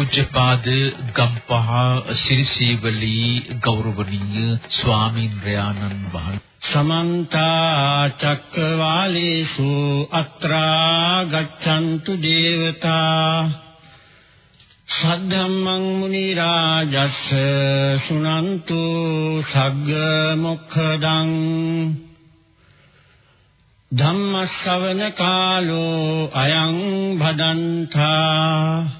පූජ්‍යපාද ගම්පහ ශිරසීවලී ගෞරවනීය ස්වාමීන් වහන්සේ. සමන්ත චක්කවාලේසු අත්‍රා ගච්ඡන්තු දේවතා සද්ධම්මං මුනි රාජස්ස සුනන්තු සග්ග මොක්ඛදං ධම්ම ශ්‍රවණ කාලෝ අයං භදන්තා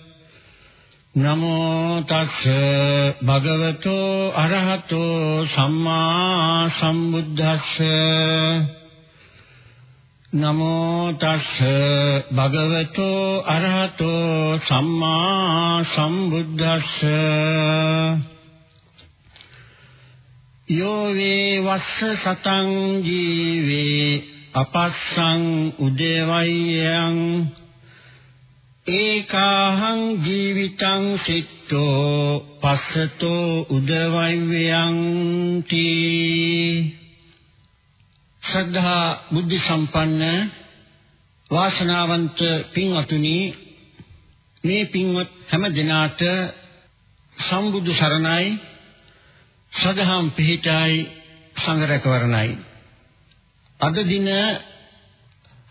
නමෝ තස්ස භගවතෝ අරහතෝ සම්මා සම්බුද්දස්ස. නමෝ තස්ස භගවතෝ අරහතෝ සම්මා සම්බුද්දස්ස. යෝ වේ වස්ස සතං ජීවේ අපස්සං උදේවයං ඒකාහං ජීවිතං සිට්ඨෝ පස්සතෝ උදවෛව්‍යං තී. ශ්‍රද්ධා බුද්ධ සම්පන්න වාසනාවන්ත පින්වතුනි මේ පින්වත් හැම දිනාට සම්බුදු සරණයි සදහම් පිහිටයි සංඝරැකවරණයි. අද දින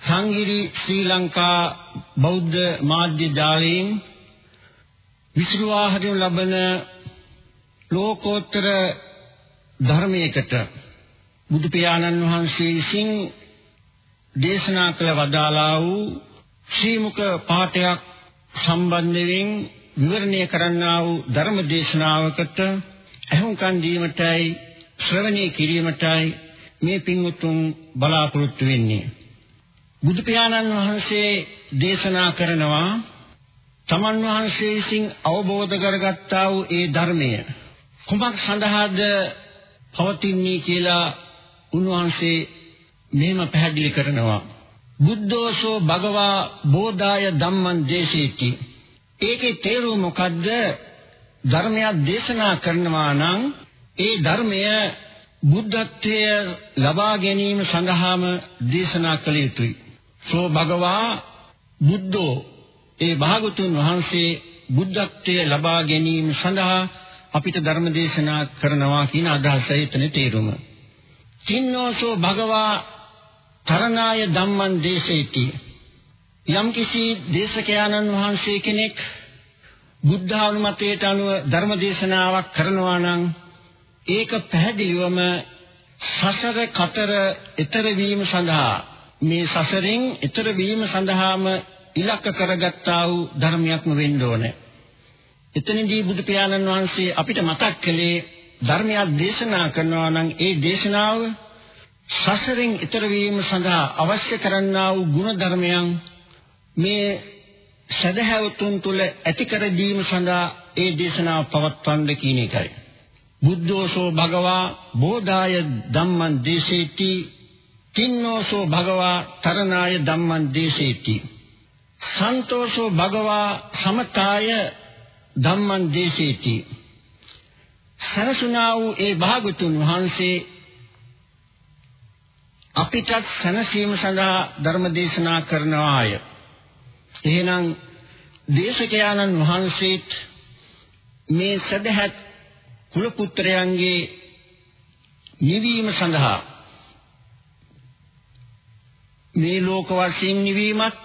සංගිරි ශ්‍රී ලංකා බෞද්ධ මාධ්‍ය ජාලයෙන් විසිරුවා හරිනු ලබන ලෝකෝත්තර ධර්මයකට බුදු පියාණන් වහන්සේ විසින් දේශනා කළ වදාලා වූ ශ්‍රීමුක පාඨයක් සම්බන්ධයෙන් විවරණය කරන්නා වූ ධර්ම දේශනාවකට අහුම්කන් දීමටයි ශ්‍රවණය කිරීමටයි මේ පින්වතුන් බලාපොරොත්තු වෙන්නේ. බුදු පියාණන් වහන්සේ දේශනා කරනවා තමන් වහන්සේ විසින් අවබෝධ කරගත්තා වූ ඒ ධර්මය. කුමක් සඳහාද පවතින්නේ කියලා උන්වහන්සේ මෙහෙම පැහැදිලි කරනවා. බුද්ධෝසෝ භගවා බෝධාය ධම්මං දේශේති. ඒකේ තේරුම මොකද්ද? ධර්මයක් දේශනා කරනවා නම් ඒ ධර්මය බුද්ධත්වය ලබා ගැනීම සඳහාම දේශනා කළ යුතුයි. සෝ භගවා බුද්ධෝ ඒ භාගතුන් වහන්සේ බුද්ධත්වයේ ලබා ගැනීම සඳහා අපිට ධර්ම දේශනා කරනවා කියන අදහසයි එතන තේරුම. තින්නෝසෝ භගවා තරණාය ධම්මං දේශේති. යම්කිසි දේශකයාණන් වහන්සේ කෙනෙක් බුද්ධානුමතයට අනුව ධර්ම දේශනාවක් කරනවා නම් ඒක පැහැදිලිවම සසර කතර ඊතර වීම සඳහා මේ සසරෙන් ඈතර වීම සඳහාම ඉලක්ක කරගත්තා වූ ධර්මයක්ම වෙන්න ඕනේ. එතනදී බුදු පියාණන් වහන්සේ අපිට මතක් කළේ ධර්මයක් දේශනා කරනවා නම් ඒ දේශනාව සසරෙන් ඈතර වීම සඳහා අවශ්‍ය කරන්නා වූ ගුණ ධර්මයන් මේ සදහැවතුන් තුල ඇති කර දීම සඳහා ඒ දේශනාව පවත්වන්න කියන එකයි. බුද්ධෝසෝ භගවා බෝධාය ධම්මං දේශේති තින්නෝසෝ භගවා තරණාය ධම්මං දේශේති සන්තෝෂෝ භගවා සමතාය ධම්මං දේශේති සරසුනා වූ ඒ භාගතුන් වහන්සේ අපිට සනසීම සඳහා ධර්ම දේශනා කරනවාය එහෙනම් දේශකයාණන් වහන්සේත් මේ සදහත් කුල පුත්‍රයන්ගේ නිවීම සඳහා මේ ලෝක වශයෙන් නිවීමත්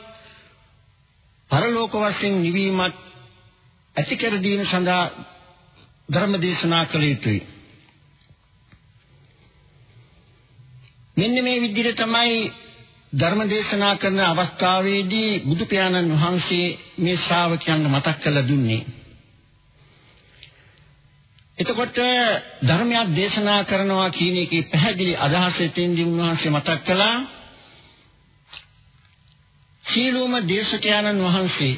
පරලෝක වශයෙන් නිවීමත් ඇති කර දීම සඳහා ධර්ම දේශනා කළ යුතුයි. මෙන්න මේ විදිහට තමයි ධර්ම දේශනා කරන අවස්ථාවේදී බුදු පියාණන් වහන්සේ මේ ශ්‍රාවකයන්ට මතක් කරලා දුන්නේ. එතකොට ධර්මයක් දේශනා කරනවා කියන එකේ පැහැදිලි අදහස එතෙන්දී උන්වහන්සේ මතක් කළා සීලෝම දේශකයන්න් වහන්සේ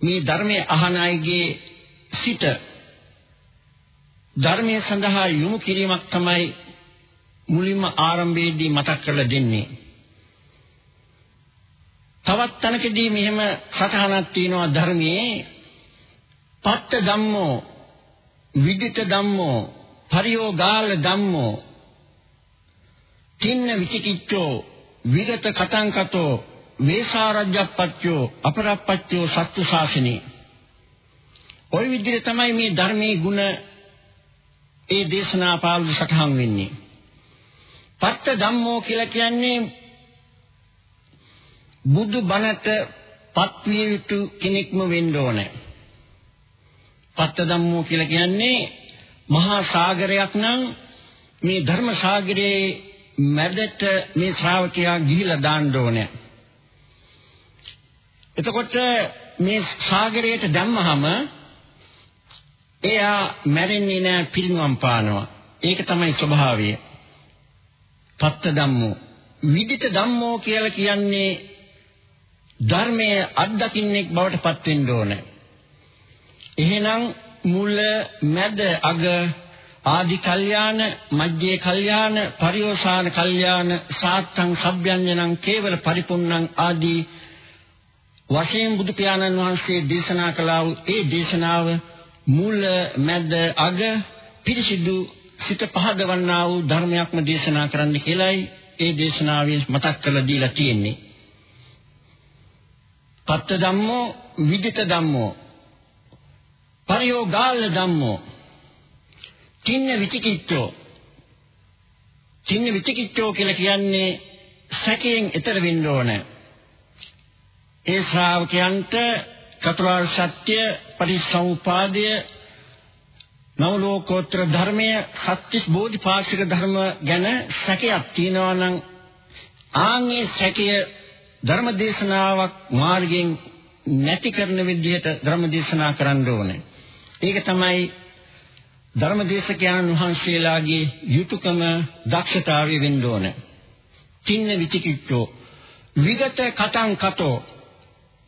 මේ ධර්මයේ අහන අයගේ සිට ධර්මයේ සඳහා යොමු කිරීමක් තමයි මුලින්ම ආරම්භයේදී මතක් කරලා දෙන්නේ. තවත් තැනකදී මෙහෙම සටහනක් තියෙනවා ධර්මයේ පත්ත ධම්මෝ විදිත ධම්මෝ පරියෝගාල ධම්මෝ තින්න විචිකිච්ඡෝ විගත කතංකතෝ වේසාරජ්‍යප්පච්චෝ අපරප්පච්චෝ සත්තු ශාසනේ ওই විදිහට තමයි මේ ධර්මයේ ಗುಣ ඒ දේශනා පාළුව සටහන් වෙන්නේ. පත්ත ධම්මෝ කියලා කියන්නේ බුදු බණට පත්විය යුතු කෙනෙක්ම වෙන්න ඕනේ. පත්ත ධම්මෝ කියලා කියන්නේ මහා සාගරයක් නම් මේ ධර්ම සාගරයේ මැදට මේ ශ්‍රාවකයා ගිහිලා දාන්න ඕනේ. එතකොට මේ සාගරයට දැම්මහම එයා මැරෙන්නේ නැහැ පිරිනුවම් පානවා. ඒක තමයි ස්වභාවය. පත්ත ධම්මෝ විදිත ධම්මෝ කියලා කියන්නේ ධර්මයේ අත්දකින්නෙක් බවට පත් වෙන්න ඕනේ. එහෙනම් මුල මැද අග ආදි කල්යාණ මජ්ජේ කල්යාණ පරිෝසాన කල්යාණ සාත්තං සබ්යඤ්ඤණං කේවල පරිපුන්නං ආදී වශයෙන් බුදු පියාණන් වහන්සේ දේශනා කළා වූ ඒ දේශනාව මුල මැද අග පිරිසිදු සිත පහදවන්නා වූ ධර්මයක්ම දේශනා කරන්න කියලායි ඒ දේශනාවේ මතක් කරලා දීලා තියෙන්නේ. පත්ත ධම්මෝ විදිත ධම්මෝ පරියෝගාල ධම්මෝ තින්න විචිකිච්ඡෝ තින්න විචිකිච්ඡෝ කියලා කියන්නේ සැකයෙන් ඈතර වෙන්න ඕනේ. ඒ ශ්‍රාවකයන්ට චතුරාර්ය සත්‍ය පරිසම්පාදය නවලෝකෝත්තර ධර්මයේ සත්‍විස් බෝධිපාක්ෂික ධර්ම ගැන සැකයක් තියෙනවා නම් ආන්ගේ සැකය ධර්මදේශනාවක් මාර්ගයෙන් නැති කරන විදිහට ධර්මදේශනා කරන්න ඕනේ. ඒක තමයි ධර්මදේශකයන් වහන්සේලාගේ යුතුයකම දක්ෂතාවය වෙන්න ඕනේ. තින්න විචිකිච්ඡෝ විගත කතං කතෝ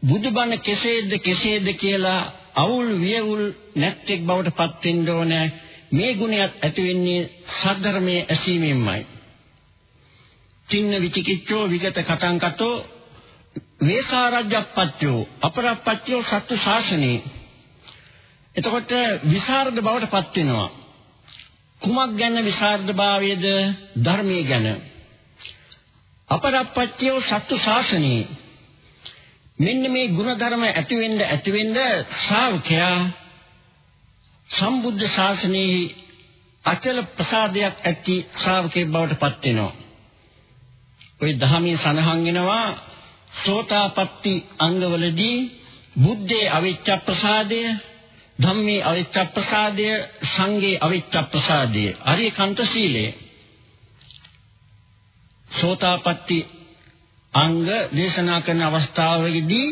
බුදුබණ කෙසේද කෙසේද කියලා අවුල් වියවුල් නැත්තේක් බවට පත් වෙන්න ඕනේ. මේ ගුණයක් ඇති වෙන්නේ සද්ධර්මයේ ඇසීමෙන්මයි. තින්න විචිකිච්ඡෝ විගත කතං කතෝ වේසාරජ්‍යප්පච්චෝ අපරප්පච්චෝ සත්තු ශාසනේ එතකොට විසරද බවට පත් වෙනවා. කුමක් ගැන විසරද භාවයේද? ධර්මයේ ගැන. අපරප්පච්චය සත්තු ශාසනයේ මෙන්න මේ ಗುಣධර්ම ඇති වෙන්න ඇති වෙන්න ශ්‍රාවකයා සම්බුද්ධ ශාසනයේ අචල ප්‍රසාදයක් ඇති ශ්‍රාවකේ බවට පත් වෙනවා. ওই ධහමේ සඳහන් වෙනවා සෝතාපට්ටි අංගවලදී බුද්ධේ අවිච්ඡ ප්‍රසාදය ධම්මේ අවිච්ඡප්පසාදය සංඝේ අවිච්ඡප්පසාදය. අරිය කන්ත සීලේ සෝතාපට්ටි අංග දේශනා කරන අවස්ථාවේදී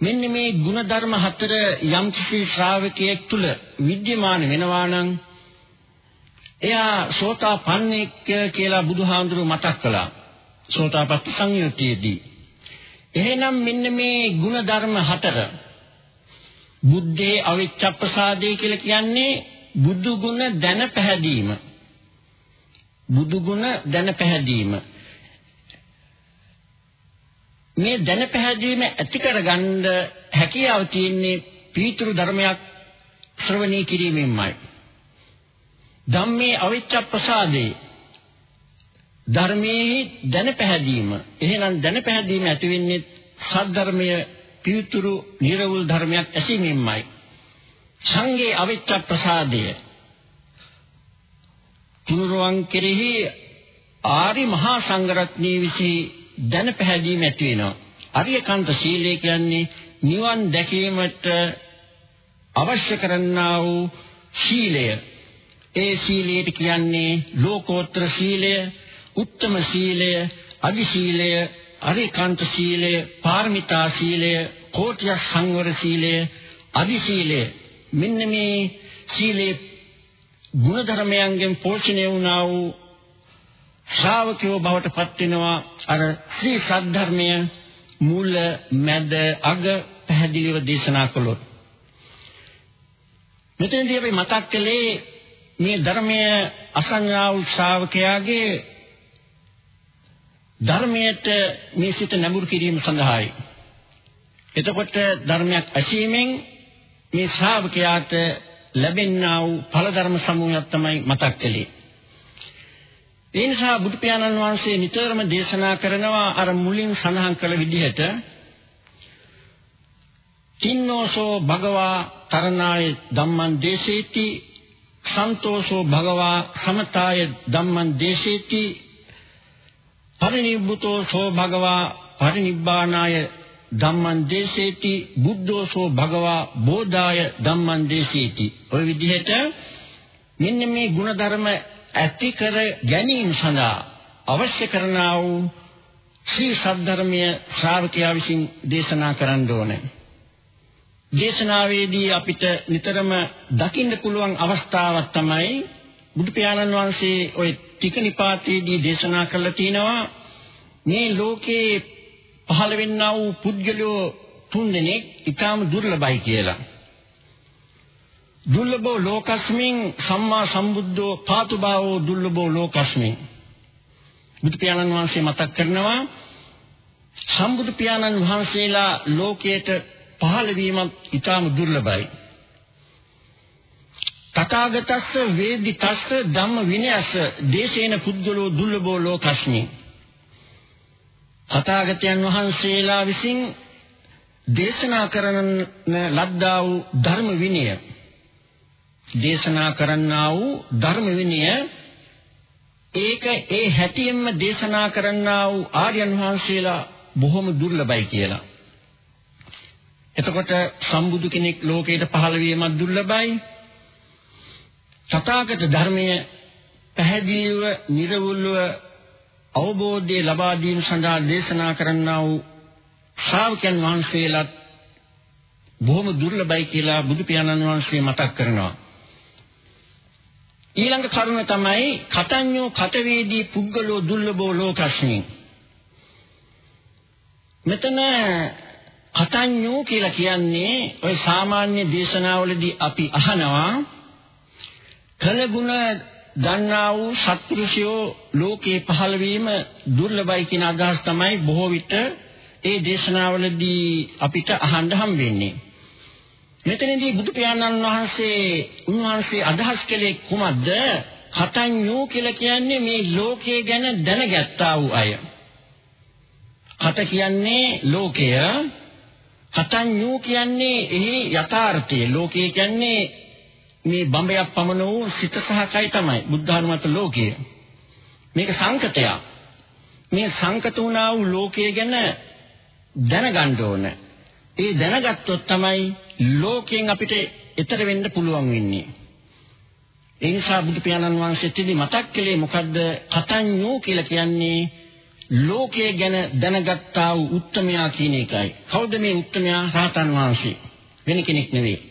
මෙන්න මේ ගුණ ධර්ම හතර යම් කිසි ශ්‍රාවකයෙක් තුල විද්‍යමාන වෙනවා නම් එයා සෝතාපන්නෙක් කියලා බුදුහාමුදුරුව මතක් කළා. සෝතාපට්ටි සංයුතියේදී එහෙනම් මෙන්න මේ ගුණ ධර්ම හතර බුද්ධේ අවිච්ඡ ප්‍රසාදේ කියලා කියන්නේ බුදු ගුණ දැන පැහැදීම. බුදු ගුණ දැන පැහැදීම. මේ දැන පැහැදීම ඇති කරගන්න හැකියාව තියෙන්නේ පීතුරු ධර්මයක් ශ්‍රවණය කිරීමෙන්මයි. ධම්මේ අවිච්ඡ ප්‍රසාදේ ධර්මයේ දැන පැහැදීම. එහෙනම් දැන පැහැදීම ඇති වෙන්නේ සද්ධර්මයේ පීතුරු නිර්වුල් ධර්මයක් ඇසීමෙන්මයි. සංගේ අවිච්ඡ ප්‍රසාදය තුනුරුවන් කෙරෙහි ආරි මහා සංඝරත්නයේ විසී දැන පැහැදීම ඇති වෙනවා. අරියකාන්ත සීලය කියන්නේ නිවන් දැකීමට අවශ්‍ය කරන්නා වූ සීලය. ඒ සීලයට කියන්නේ ලෝකෝත්තර සීලය, උත්තම සීලය, අදි සීලය, අරියකාන්ත සීලය, පාරමිතා සීලය, කෝටිය සංවර සීලය, අදි සීලය. මෙන්න මේ සීලේ ගුණධර්මයන්ගෙන් පෝෂණය වුණා වූ ශ්‍රාවකයෝ බවට පත් වෙනවා අර ශ්‍රී සද්ධර්මය මුල මැද අග පැහැදිලිව දේශනා කළොත් මෙතනදී අපි මතක් කළේ මේ ධර්මයේ අසංඥා වූ ශ්‍රාවකයාගේ ධර්මයට මේ සිත නැඹුරු කිරීම සඳහායි. එතකොට ධර්මයක් ඇසීමෙන් මේ ශ්‍රාවකයාට ලැබෙනා වූ ඵල ධර්ම සමූහයක් තමයි මතක් කළේ. ඒ නිසා බුදු පියාණන් වහන්සේ නිතරම දේශනා කරනවා අර මුලින් සඳහන් කළ විදිහට තින්නෝසෝ භගවා තරණාය ධම්මං දේශේති සන්තෝෂෝ භගවා සමතාය ධම්මං දේශේති පරිනිබ්බුතෝ සෝ භගවා පරිනිබ්බානාය ධම්මං දේශේති බුද්ධෝසෝ භගවා බෝධාය ධම්මං දේශේති ඔය විදිහට මෙන්න මේ ಗುಣධර්ම ඇති කර ගැනීම සඳහා අවශ්‍ය කරනා වූ ශ්‍රී සද්ධර්මයේ ශ්‍රාවකයා විසින් දේශනා කරන්න ඕනේ. දේශනාවේදී අපිට නිතරම දකින්න පුළුවන් අවස්ථාවක් තමයි බුදු පියාණන් වහන්සේ ওই ටික නිපාතයේදී දේශනා කළා තියෙනවා මේ ලෝකේ පහළ වෙන්නා වූ පුද්ගලයෝ තුන් දෙනෙක් ඊටාම දුර්ලභයි කියලා. දුර්ලභෝ ලෝකස්මින් සම්මා සම්බුද්ධෝ පාතුභාවෝ දුර්ලභෝ ලෝකස්මින් බුදු පියාණන් වහන්සේ මතක් කරනවා සම්බුදු පියාණන් වහන්සේලා ලෝකයට පහළ වීමත් ඊටාම දුර්ලභයි තථාගතස්ස වේදිතස්ස ධම්ම විනයස්ස දේශේන පුද්ගලෝ දුර්ලභෝ ලෝකස්මින් තථාගතයන් වහන්සේලා විසින් දේශනා කරන ලද්දා වූ ධර්ම විනය දේශනා කරන්නා වූ ධර්ම විනය ඒක ඒ හැටියෙන්ම දේශනා කරන්නා වූ ආර්යයන් වහන්සේලා බොහොම දුර්ලභයි කියලා. එතකොට සම්බුදු කෙනෙක් ලෝකයට පහළ වීමත් දුර්ලභයි. තථාගත ධර්මය පැහැදිලිව, නිර්වුල්ව අවබෝධය ලබා දීම සඳහා දේශනා කරන්නා වූ ශ්‍රාවකයන් වහන්සේලාත් බොහොම දුර්ලභයි කියලා බුදු පියාණන් වහන්සේ මතක් කරනවා. ඊළඟ කරුණ තමයි කතඤ්ඤෝ කතවේදී පුද්ගලෝ දුර්ලභෝ ලෝකස්මි. මෙතන කතඤ්ඤෝ කියලා කියන්නේ ඔය සාමාන්‍ය දේශනාවලදී අපි අහනවා කලගුණ දන්නා වූ සත්පුරුෂයෝ ලෝකේ පහළ වීම දුර්ලභයි කියන අදහස් තමයි බොහෝ විට ඒ දේශනාවලදී අපිට අහන්න හම් වෙන්නේ. මෙතනදී බුදු පියාණන් වහන්සේ උන්වහන්සේ අදහස් කළේ කුමක්ද? කතඤ්ඤෝ කියලා කියන්නේ මේ ලෝකයේ ගැන දැනගත්තා වූ අය. කත කියන්නේ ලෝකය. කතඤ්ඤෝ කියන්නේ එහි යථාර්ථය. ලෝකය කියන්නේ මේ බඹයක් පමණ වූ සිත සහ කය තමයි බුද්ධානුමත ලෝකය. මේක සංකතයක්. මේ සංකත වුණා වූ ලෝකය ගැන දැනගන්න ඕන. ඒ දැනගත්තොත් තමයි ලෝකයෙන් අපිට එතර වෙන්න පුළුවන් වෙන්නේ. ඒ නිසා බුදු පියාණන් වහන්සේ තිදි මතක් කළේ මොකද්ද? කතඤ්ඤෝ කියලා කියන්නේ ලෝකයේ ගැන දැනගත්තා වූ උත්තමයා කියන එකයි. කවුද මේ උත්තමයා? රහතන් වහන්සේ. වෙන කෙනෙක් නෙවෙයි.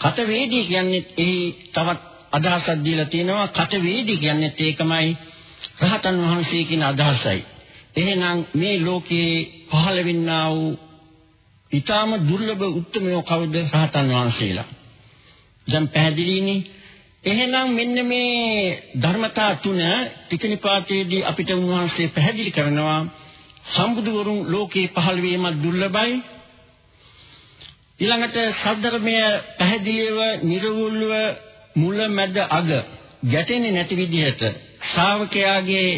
කතවේදී කියන්නේ එහි තවත් අදහසක් දීලා තියෙනවා. කතවේදී කියන්නේ ඒකමයි රහතන් වහන්සේ කියන අදහසයි. එහෙනම් මේ ලෝකයේ පහළ වෙන්නා වූ ඊටාම දුර්ලභ උත්මයෝ කවුද රහතන් වහන්සේලා. දැන් පැහැදිලිනේ. එහෙනම් මෙන්න මේ ධර්මතා තුන ත්‍රිකනිපාතයේදී අපිට උන්වහන්සේ පැහැදිලි කරනවා සම්බුදුවරුන් ලෝකේ පහළ වීම දුර්ලභයි. ඊළඟට සද්ධර්මය පැහැදිලිව නිර්වුල්ව මුල මැද අග ගැටෙන්නේ නැති විදිහට ශ්‍රාවකයාගේ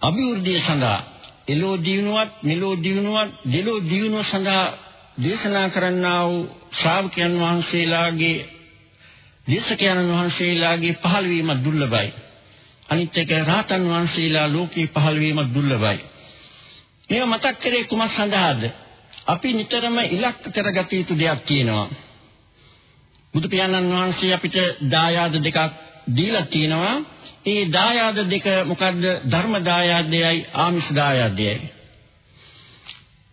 අභිවෘද්ධිය සඳහා එලෝ දිනුවත් මෙලෝ දිනුවත් දෙලෝ දිනුව සඳහා දේශනා කරන්නා වූ ශ්‍රාවකයන් වහන්සේලාගේ දේශකයන් වහන්සේලාගේ පහළ වීම දුර්ලභයි. අනිත් එක රහතන් වහන්සේලා ලෝකේ පහළ වීම දුර්ලභයි. මේව මතක් කරේ කුමක් සඳහාද? අපි නිතරම ඉලක්ක කරගත යුතු දෙයක් තියෙනවා. බුදු පියාණන් වහන්සේ අපිට දායාද දෙකක් දීලා තියෙනවා. ඒ දායාද දෙක මොකද්ද? ධර්ම දායාදයයි ආමිෂ දායාදයයි.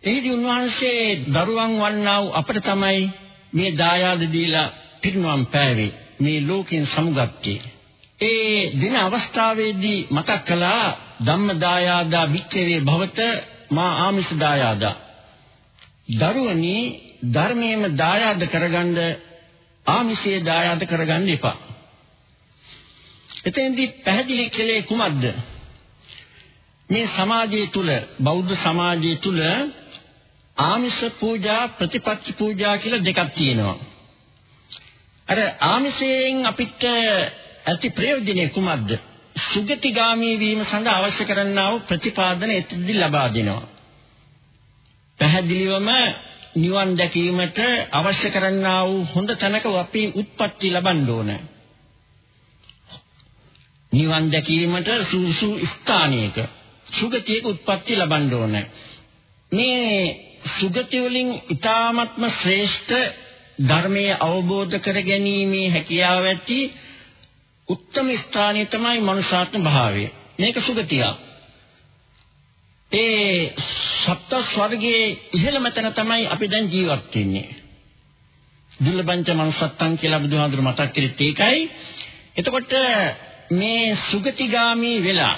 එහිදී උන්වහන්සේ දරුවන් වන්නා වූ අපට තමයි මේ දායාද දීලා පිරිනුවම් පෑවේ. මේ ලෝකෙන් සමුගත්තේ. ඒ දින අවස්ථාවේදී මතක් කළා ධම්ම දායාදා වික්කවේ භවත මා ආමිෂ දායාදා. දරුවනි ධර්මයේම දායාද කරගන්න ආමිෂයේ දායාද කරගන්න එපා. එතෙන්දී පැහැදිලි කළේ කුමක්ද? මේ සමාජය තුල බෞද්ධ සමාජය තුල ආමිෂ පූජා ප්‍රතිපත්ති පූජා කියලා දෙකක් තියෙනවා. අර ආමිෂයෙන් අපිට ඇති ප්‍රයෝජනේ කුමක්ද? සුගතිගාමී වීම සඳහා අවශ්‍ය කරන්නා වූ ප්‍රතිපාදන එතෙන්දී ලබා දෙනවා. පැහැදිලිවම නිවන් දැකීමට අවශ්‍ය කරන්නා වූ හොඳ තැනක අපි උත්පත්ති ලබන්න ඕන. නිවන් දැකීමට සුසු ස්ථානයක සුගතියක උත්පත්ති ලබන්න ඕන. මේ සුගති වලින් ඊ타ත්ම ශ්‍රේෂ්ඨ ධර්මයේ අවබෝධ කර ගැනීමේ හැකියාව ඇති උත්තම ස්ථානය තමයි මනුෂ්‍යාත්ම භාවය. මේක සුගතියක්. ඒ සප්ත ස්වර්ගයේ ඉහළම තැන තමයි අපි දැන් ජීවත් වෙන්නේ. දුර්ලභංච මනුස්සත්තං කියලා බුදුහාඳුර මතක් කළෙත් ඒකයි. එතකොට මේ සුගතිගාමි වෙලා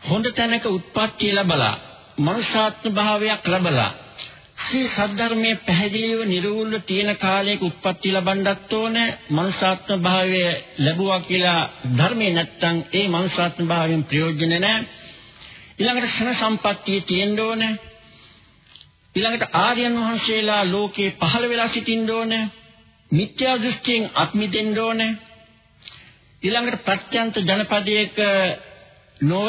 හොඳ තැනක උත්පත්ති ලැබලා මනුෂ්‍යාත්ම භාවයක් ලැබලා සී සද්ධර්මයේ පැහැදිලිව නිර්වුල්ව තියෙන කාලයක උත්පත්ති ලබන්නත් ඕනේ මනුෂ්‍යාත්ම භාවය ලැබුවා කියලා ධර්මේ නැත්තම් ඒ මනුෂ්‍යාත්ම භාවයෙන් ප්‍රයෝජන නැහැ ඊළඟට ක්ෂණ සම්පත්තිය තියෙන්න ඕනේ ඊළඟට ආර්යයන් වහන්සේලා ලෝකේ පහළ වෙලා සිටින්න ඕනේ මිත්‍යා දෘෂ්ටියෙන් අත්මිදෙන්න ඕනේ ඊළඟට ප්‍රත්‍යන්ත ජනපදයක නොව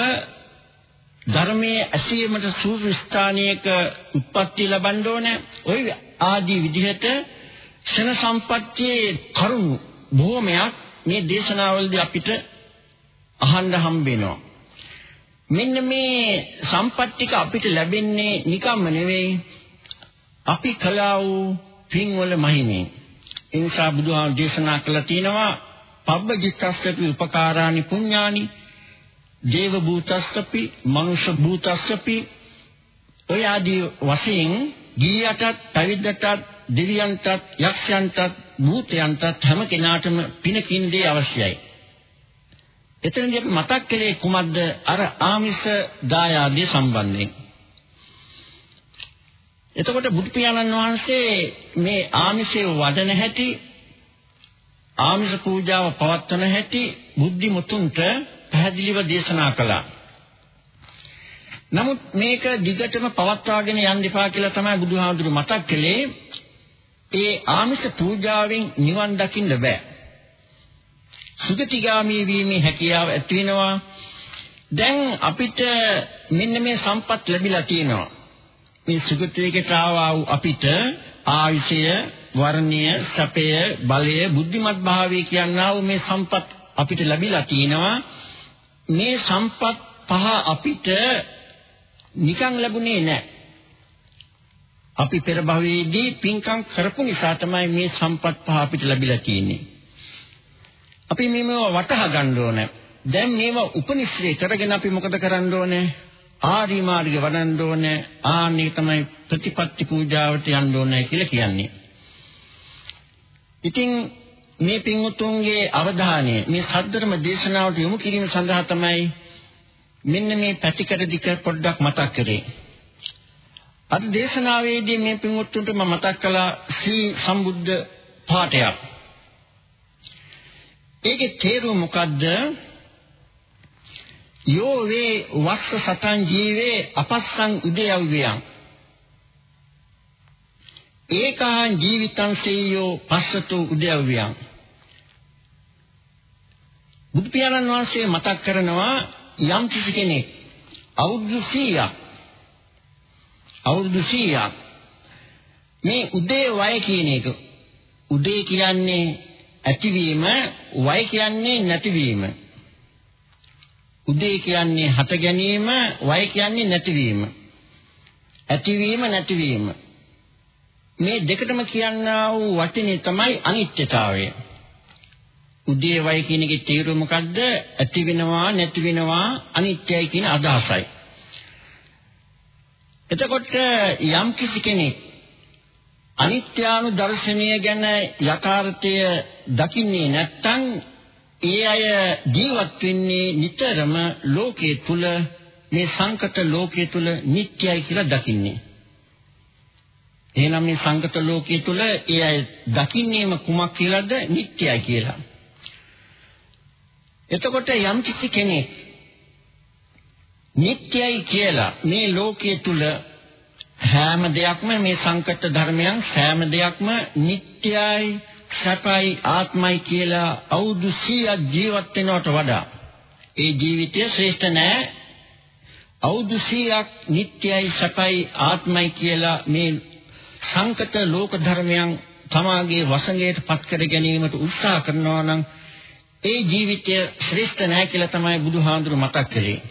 ධර්මයේ ඇසීමට සූසු ස්ථානයක උත්පත්ති ලබන්න ඕනේ. ওই ආදී විදිහට ක්ෂණ සම්පත්තියේ කරුණු බොහෝමයක් මේ දේශනාවලදී අපිට අහන්න හම්බෙනවා. මෙන්න මේ සම්පත්තික අපිට ලැබෙන්නේ නිකම්ම නෙවෙයි අපි කළා වූ පින්වල මහිමේ. ඒ නිසා බුදුහාම දේශනා කළා තියෙනවා පබ්බජිත්තස්සපි උපකාරානි පුඤ්ඤානි දේව භූතස්සපි මනුෂ්‍ය භූතස්සපි ඔය ආදී වශයෙන් ගියයටත් පැවිද්දටත් දෙවියන්ටත් යක්ෂයන්ටත් භූතයන්ටත් හැම කෙනාටම පිනකින් දේ අවශ්‍යයි. එතනදී අපි මතක් කළේ කුමක්ද අර ආමිෂ දායාදී සම්බන්ධයෙන්. එතකොට බුදු පියාණන් වහන්සේ මේ ආමිෂේ වඩන හැටි ආමිෂ පූජාව පවත්වන හැටි බුද්ධි මුතුන්ට පැහැදිලිව දේශනා කළා. නමුත් මේක දිගටම පවත්වාගෙන යන්න එපා කියලා තමයි බුදුහාමුදුරු මතක් කළේ. ඒ ආමිෂ පූජාවෙන් නිවන් දකින්න බෑ. සුගතිගාමී වීමේ හැකියාව ඇති වෙනවා. දැන් අපිට මෙන්න මේ සම්පත් ලැබිලා තියෙනවා. මේ සුගතියකට ආවා අපිට ආයුෂය, වර්ණය, සැපය, බලය, බුද්ධිමත් භාවය කියනා මේ සම්පත් අපිට ලැබිලා තිනවා. මේ සම්පත් පහ අපිට නිකන් ලැබුණේ නැහැ. අපි පෙර භවයේදී පින්කම් කරපු නිසා තමයි මේ සම්පත් පහ අපිට ලැබිලා තියෙන්නේ. අපි මේව වටහා ගන්න ඕනේ. දැන් මේව උපනිශ්‍රේ කරගෙන අපි මොකද කරන්න ඕනේ? ආරි මාර්ගය වඩන්න ඕනේ. ආන්නේ තමයි ප්‍රතිපත්ති පූජාවට යන්න ඕනේ කියලා කියන්නේ. ඉතින් මේ පින්වුතුන්ගේ අවධානය මේ සද්ධර්ම දේශනාවට යොමු කිරීම සඳහා තමයි මෙන්න මේ පැතිකඩ දික පොඩ්ඩක් මතක් කරේ. අද දේශනාවේදී මේ පින්වුතුන්ට මම මතක් කළා ශ්‍රී සම්බුද්ධ පාඨයක්. ඒකේ තේරුම මොකද්ද? යෝ වේ වස්ස සතං ජීවේ අපස්සං උදයව්‍යං ඒකාං ජීවිතං සේයෝ පස්සතු උදයව්‍යං බුදු පියාණන් වහන්සේ මතක් කරනවා යම් කිසි කෙනෙක් අවුරුදු 100ක් අවුරුදු 100ක් මේ උදේ වය කියන එක. උදේ කියන්නේ ඇතිවීම වය කියන්නේ නැතිවීම උදේ කියන්නේ හට ගැනීම වය කියන්නේ නැතිවීම ඇතිවීම නැතිවීම මේ දෙකටම කියනා වූ වචනේ තමයි අනිත්‍යතාවය උදේවය කියන එකේ තේරුම මොකද්ද? ඇති වෙනවා නැති වෙනවා අනිත්‍යයි කියන අදහසයි. එතකොට යම් කිසි කෙනෙක් අනිත්‍යානු දර්ශනය ගැන යථාර්ථය දකින්නේ නැත්නම් ඒ අය ජීවත් වෙන්නේ නිතරම ලෝකයේ තුල මේ සංකත ලෝකයේ තුල නිට්ටයයි කියලා දකින්නේ. එහෙනම් මේ සංකත ලෝකයේ තුල ඒ අය දකින්නේම කුමක් කියලාද? නිට්ටයයි කියලා. එතකොට යම් කිසි කෙනෙක් නිට්ටයයි කියලා මේ ලෝකයේ තුල හැම දෙයක්ම මේ සංකත ධර්මයන් හැම දෙයක්ම නිට්ටයයි සැපයි ආත්මයි කියලා අවුරුදු 100ක් ජීවත් වෙනවට වඩා ඒ ජීවිතය ශ්‍රේෂ්ඨ නෑ අවුරුදු 100ක් නිට්ටයයි සැපයි ආත්මයි කියලා මේ සංකත ලෝක ධර්මයන් තමාගේ වසඟයට පත් කර ගැනීමට උත්සාහ කරනවා නම් ඒ ජීවිතය ශ්‍රේෂ්ඨ නැහැ කියලා තමයි බුදුහාඳුරු මතක් කළේ.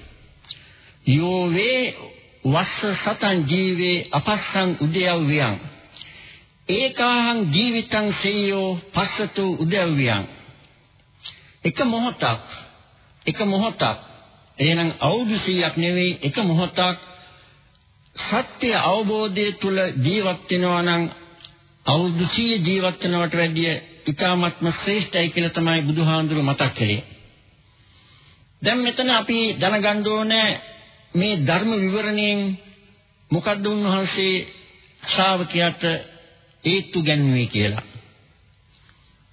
යෝ වේ වස්ස සතං ජීවේ අපස්සං උදයව්‍යං. ඒකාහං ජීවිතං සේයෝ පස්සතු උදයව්‍යං. එක මොහොතක් එක මොහොතක්. එහෙනම් අවුරුදු 100ක් නෙවෙයි එක මොහොතක් සත්‍ය අවබෝධය තුල ජීවත් වෙනවා නම් අවුරුදු 100 ජීවත් වෙනවට වැඩිය ඊ타ත්ම ශ්‍රේෂ්ඨයි කියලා තමයි බුදුහාඳුරු මතක් කළේ. දැන් මෙතන අපි දැනගන්න ඕනේ මේ ධර්ම විවරණයෙන් මොකද්ද උන්වහන්සේ ශ්‍රාවකයාට ඒත්තු ගැන්වුවේ කියලා.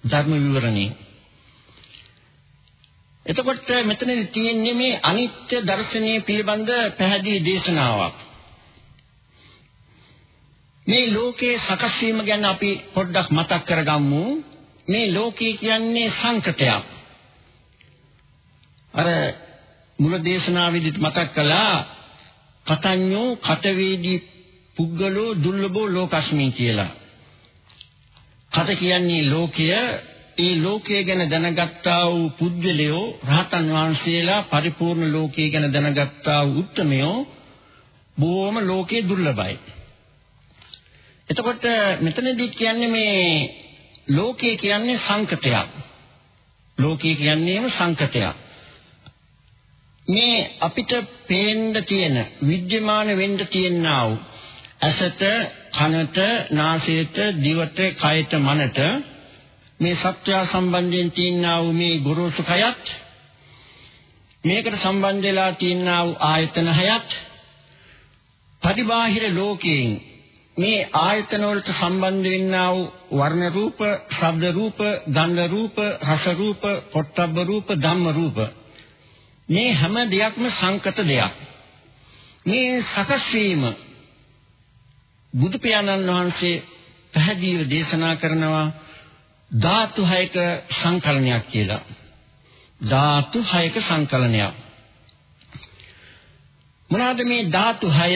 ධර්ම විවරණේ. එතකොට මෙතනදී තියෙන්නේ මේ අනිත්‍ය දර්ශනය පිළිබඳ පැහැදිලි දේශනාවක්. මේ ලෝකයේ සකස් වීම ගැන අපි පොඩ්ඩක් මතක් කරගමු. මේ ලෝකය කියන්නේ සංකතයක්. අර මුල දේශනාවේදීත් මතක් කළා කතඤ්ඤෝ කතවේදී පුද්ගලෝ දුර්ලභෝ ලෝකස්මී කියලා. කත කියන්නේ ලෝකය ඒ ලෝකය ගැන දැනගත්තා වූ පුද්ගලයෝ රහතන් වහන්සේලා පරිපූර්ණ ලෝකය ගැන දැනගත්තා වූ උත්තමයෝ බොහොම ලෝකේ දුර්ලභයි. එතකොට මෙතනදී කියන්නේ මේ ලෝකය කියන්නේ සංකතයක්. ලෝකය කියන්නේම සංකතයක්. මේ අපිට පේන්න තියෙන විද්‍යමාන වෙන්න තියෙනා වූ ඇසට, කනට, නාසයට, දිවට, කයට, මනට මේ සත්‍ය සම්බන්ධයෙන් තියෙනා වූ මේ ගුරුසු කයත් මේකට සම්බන්ධ වෙලා තියෙනා වූ ආයතන හයත් පරිබාහිර ලෝකයෙන් මේ ආයතන වලට සම්බන්ධ වෙන්නා වූ වර්ණ රූප, ශබ්ද රූප, ගන්ධ රූප, රස රූප, පොට්ටබ්බ රූප, ධම්ම රූප මේ හැම දෙයක්ම සංකත දෙයක්. මේ සකස් වීම බුදු පියාණන් වහන්සේ පැහැදිලිව දේශනා කරනවා ධාතු හයක සංකලනයක් කියලා. ධාතු හයක සංකලනයක්. මොනවාද මේ ධාතු හය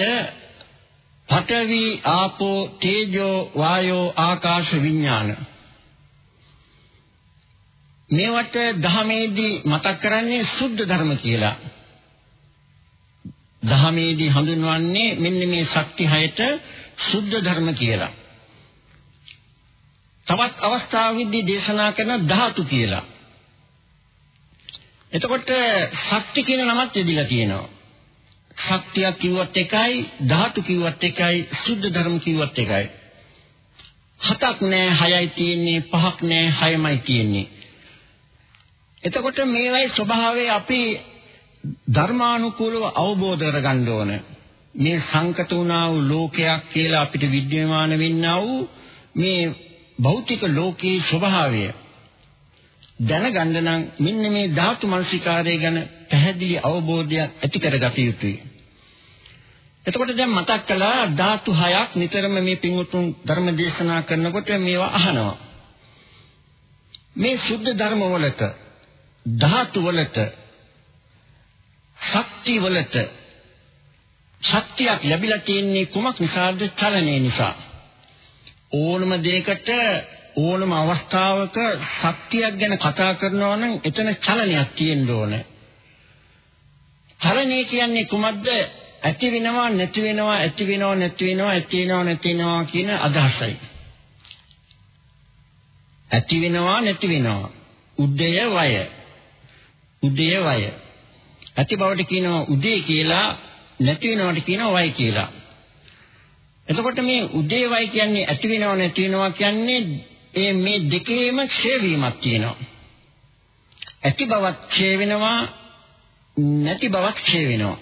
පඨවි ආපෝ තේජෝ වායෝ ආකාශ විඥාන මේවට දහමේදී මතක් කරන්නේ සුද්ධ ධර්ම කියලා. දහමේදී හඳුන්වන්නේ මෙන්න මේ ශක්ති හයට සුද්ධ ධර්ම කියලා. තවත් අවස්ථාවකදී දේශනා කරන ධාතු කියලා. එතකොට ශක්ති කියන නමත් යෙදিলা තියෙනවා. ශක්තියක් කිව්වත් එකයි ධාතු කිව්වත් එකයි සුද්ධ ධර්ම කිව්වත් එකයි හතක් නෑ හයයි තියෙන්නේ පහක් නෑ හයමයි තියෙන්නේ එතකොට මේවයි ස්වභාවය අපි ධර්මානුකූලව අවබෝධ කරගන්න ඕන මේ සංකත වුණා වූ ලෝකයක් කියලා අපිට විද්‍යමාන වෙන්නා වූ මේ භෞතික ලෝකයේ ස්වභාවය දැනගන්න නම් මෙන්න මේ ධාතු මනසිකාරය ගැන පැහැදිලි අවබෝධයක් ඇති කරගත යුතුයි. එතකොට දැන් මතක් කළා ධාතු හයක් නිතරම මේ පින්වුතුන් ධර්ම දේශනා කරනකොට මේවා අහනවා. මේ සුද්ධ ධර්ම වලට ධාතු වලට ශක්ති වලට ශක්තියක් ලැබිලා තියෙන්නේ කුමක් නිසාද? චලනය නිසා. ඕනම දෙයකට ඕනම අවස්ථාවක ශක්තියක් ගැන කතා කරනවා නම් එතන චලනයක් තියෙන්න ඕනේ. චලනය කියන්නේ කුමක්ද? ඇති වෙනවා නැති වෙනවා ඇති වෙනවා නැති වෙනවා ඇති වෙනවා නැති වෙනවා කියන අදහසයි. ඇති වෙනවා නැති වෙනවා. උදය වය. උදය වය. ඇති බවට කියනවා උදේ කියලා නැති වෙනවට කියනවා වය කියලා. එතකොට මේ උදේ වය කියන්නේ ඇති වෙනව නැති වෙනවා කියන්නේ ඒ මේ දෙකේම ක්ෂය වීමක් තියෙනවා. ඇති බවත් ක්ෂය වෙනවා නැති බවක් ක්ෂය වෙනවා.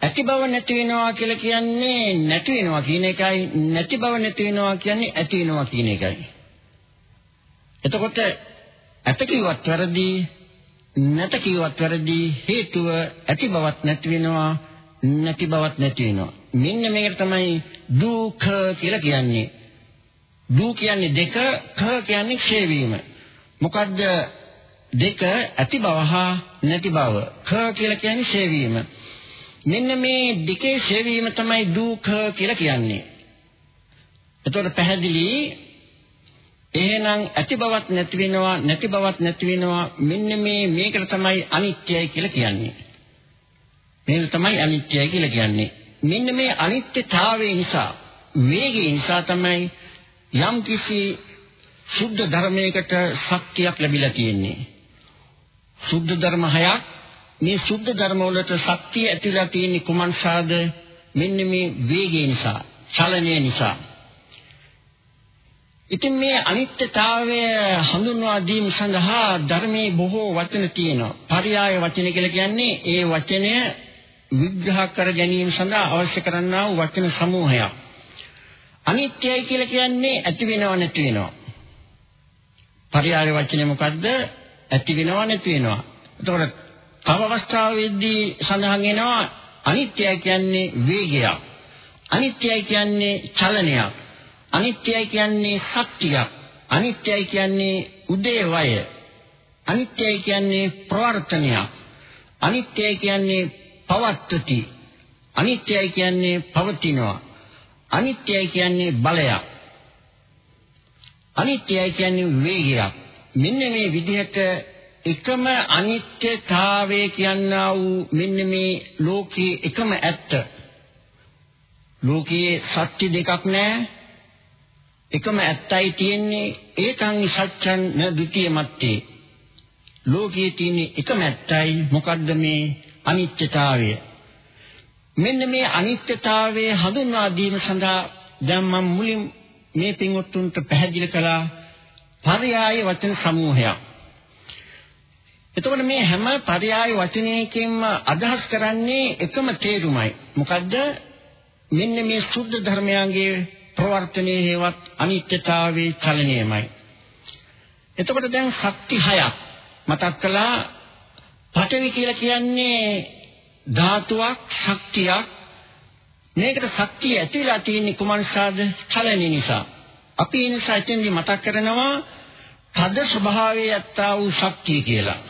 ඇති බව නැති වෙනවා කියලා කියන්නේ නැති වෙනවා කියන එකයි නැති බව නැති වෙනවා කියන්නේ ඇති වෙනවා කියන එකයි. එතකොට ඇත කිව්වත් වැරදි නැත කිව්වත් වැරදි හේතුව ඇති බවක් නැති වෙනවා නැති බවක් නැති වෙනවා. මෙන්න මේකට තමයි දුක කියලා කියන්නේ. දු කියන්නේ දෙක ක කියන්නේ ක්ෂය වීම මොකද්ද දෙක? ඇති බව හා නැති බව. ක කියලා කියන්නේ ක්ෂය වීම මෙන්න මේ දෙකේ ක්ෂය වීම තමයි දුක කියලා කියන්නේ. එතකොට පැහැදිලි එහෙනම් ඇති බවක් නැති වෙනවා නැති බවක් නැති වෙනවා මෙන්න මේ මේකට තමයි අනිත්‍යයි කියලා කියන්නේ. මේක තමයි අනිත්‍යයි කියලා කියන්නේ. මෙන්න මේ අනිත්‍යතාවය නිසා වේගය නිසා තමයි යම් කිසි සුද්ධ ධර්මයකට ශක්තියක් ලැබිලා තියෙන්නේ. සුද්ධ ධර්ම හයක් මේ සුද්ධ ධර්ම වලට ශක්තිය ඇතිලා තියෙන්නේ කුමන්සාද? මෙන්න මේ වේගය නිසා, චලනය නිසා. ඉතින් මේ අනිත්‍යතාවය හඳුන්වා දීම සඳහා ධර්මයේ බොහෝ වචන තියෙනවා. පරයාය වචන කියලා කියන්නේ ඒ වචනය විග්‍රහ කර ගැනීම සඳහා අවශ්‍ය කරන්නා වූ වචන සමූහයක්. අනිත්‍යයි කියලා කියන්නේ ඇති වෙනව නැති වෙනව. පරයාය වචනේ මොකද්ද? ඇති වෙනව නැති වෙනව. එතකොට තව අවස්ථාවෙදී සඳහන් වෙනවා අනිත්‍යයි කියන්නේ වේගයක්. අනිත්‍යයි කියන්නේ චලනයක්. අනිත්‍යයි කියන්නේ ශක්තියක්. අනිත්‍යයි කියන්නේ උදේවය. අනිත්‍යයි කියන්නේ ප්‍රවර්තනයක්. අනිත්‍යයි කියන්නේ පවත්ති. අනිත්‍යයි කියන්නේ පවතිනවා. අනිත්‍යයි කියන්නේ බලයක්. අනිත්‍යයි කියන්නේ වේගයක්. මෙන්න මේ විදිහට එකම අනිත්‍යතාවය කියනා වූ මෙන්න මේ ලෝකයේ එකම ඇත්ත. ලෝකයේ සත්‍ය දෙකක් නැහැ. එකම ඇත්තයි තියෙන්නේ ඒකං සත්‍යං න ဒ ුතිය මත්තේ. ලෝකයේ තියෙන එකම ඇත්තයි. මොකද්ද මේ අනිත්‍යතාවය? මෙන්න මේ අනිත්‍යතාවය හඳුන්වා දීම සඳහා දැන් මම මුලින් මේ පින්වත්තුන්ට පැහැදිලි කළා පරයාය වචන සමූහයක්. එතකොට මේ හැම පරයාය වචනයකින්ම අදහස් කරන්නේ එකම තේරුමයි. මොකද්ද? මෙන්න මේ සුද්ධ ධර්මයන්ගේ ප්‍රවර්තනයේ හේවත් අනිත්‍යතාවයේ චලනයමයි. එතකොට දැන් ශක්ති හයක් මතක් කළා පඨවි කියලා කියන්නේ ධාතුවක් ශක්තියක් මේකට ශක්තිය ඇතිලා තියෙන්නේ කුමන්සාද චලනය නිසා. අපි ඒ නිසා එතෙන්දි මතක් කරනවා තද ස්වභාවයේ ඇත්තා වූ ශක්තිය කියලා.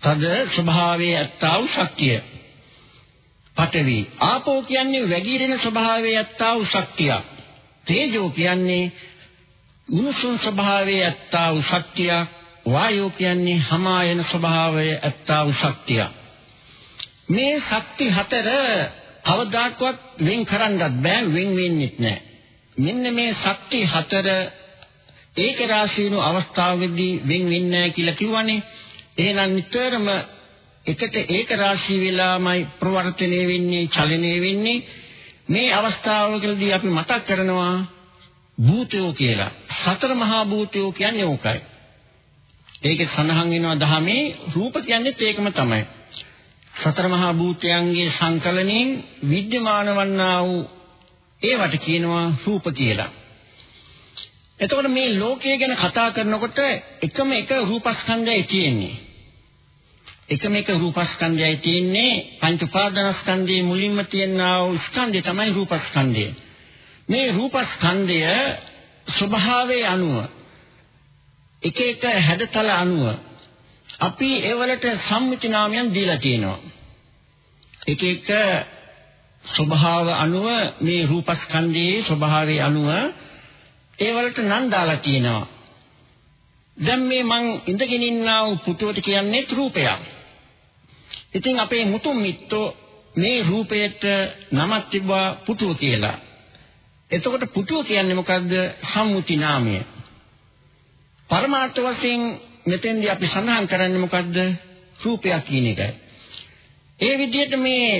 තද ස්වභාවයේ ඇත්තා වූ ශක්තිය. පඨවි. ආපෝ කියන්නේ වැగిරෙන ස්වභාවයේ ඇත්තා වූ ශක්තිය. තේජෝ කියන්නේ උණුසුම් ස්වභාවයේ ඇත්තා වූ ශක්තිය. වායෝ කියන්නේ හමායන ස්වභාවයේ ඇත්තා වූ ශක්තිය. මේ ශක්ති හතර කවදාකවත් වෙන් කරන්නත් බෑ වෙන් වෙන්නේ නැහැ. මෙන්න මේ ශක්ති හතර ඒක රාශීනු අවස්ථාවේදී වෙන් වෙන්නේ නැහැ කියලා කිව්වනේ. එහෙනම් නිතරම එකට ඒක රාශී වෙලාමයි ප්‍රවර්තනය වෙන්නේ චලනය වෙන්නේ. මේ අවස්ථාවකදී අපි මතක් කරනවා භූතයෝ කියලා. සතර මහා භූතයෝ කියන්නේ ඕකයි. ඒකේ සඳහන් වෙනවා දහමේ රූප කියන්නේත් ඒකම තමයි. සතර මහා භූතයන්ගේ සංකලනයෙන් විද්‍යමාන වන්නා වූ ඒවට කියනවා රූප කියලා. එතකොට මේ ලෝකය ගැන කතා කරනකොට එකම එක රූපස්කන්ධයයි තියෙන්නේ. එකම එක රූපස්කන්ධයයි තියෙන්නේ පංච උපාදානස්කන්ධයේ මුලින්ම තියෙනා වූ ස්කන්ධය තමයි රූපස්කන්ධය. මේ රූපස්කන්ධය ස්වභාවයේ අනුව එක එක හැඩතල අනුව අපි ඒවලට සම්මිති නාමයන් දීලා තියෙනවා. එක එක ස්වභාව අනුව මේ රූපස්කන්ධයේ ස්වභාවයේ අනුව ඒවලට නම් දාලා තියෙනවා. දැන් මේ මං ඉඳගෙන ඉන්නා වූ පුටුවට කියන්නේ රූපයක්. ඉතින් අපේ මුතුන් මිත්තෝ මේ රූපයට නමක් තිබ්බා පුතුව කියලා. එතකොට පුතුව කියන්නේ මොකද්ද? සම්මුති නාමය. පරමාර්ථ වශයෙන් මෙතෙන්දී අපි සඳහන් කරන්නේ මොකද්ද? රූපයක් කියන එකයි. ඒ විදිහට මේ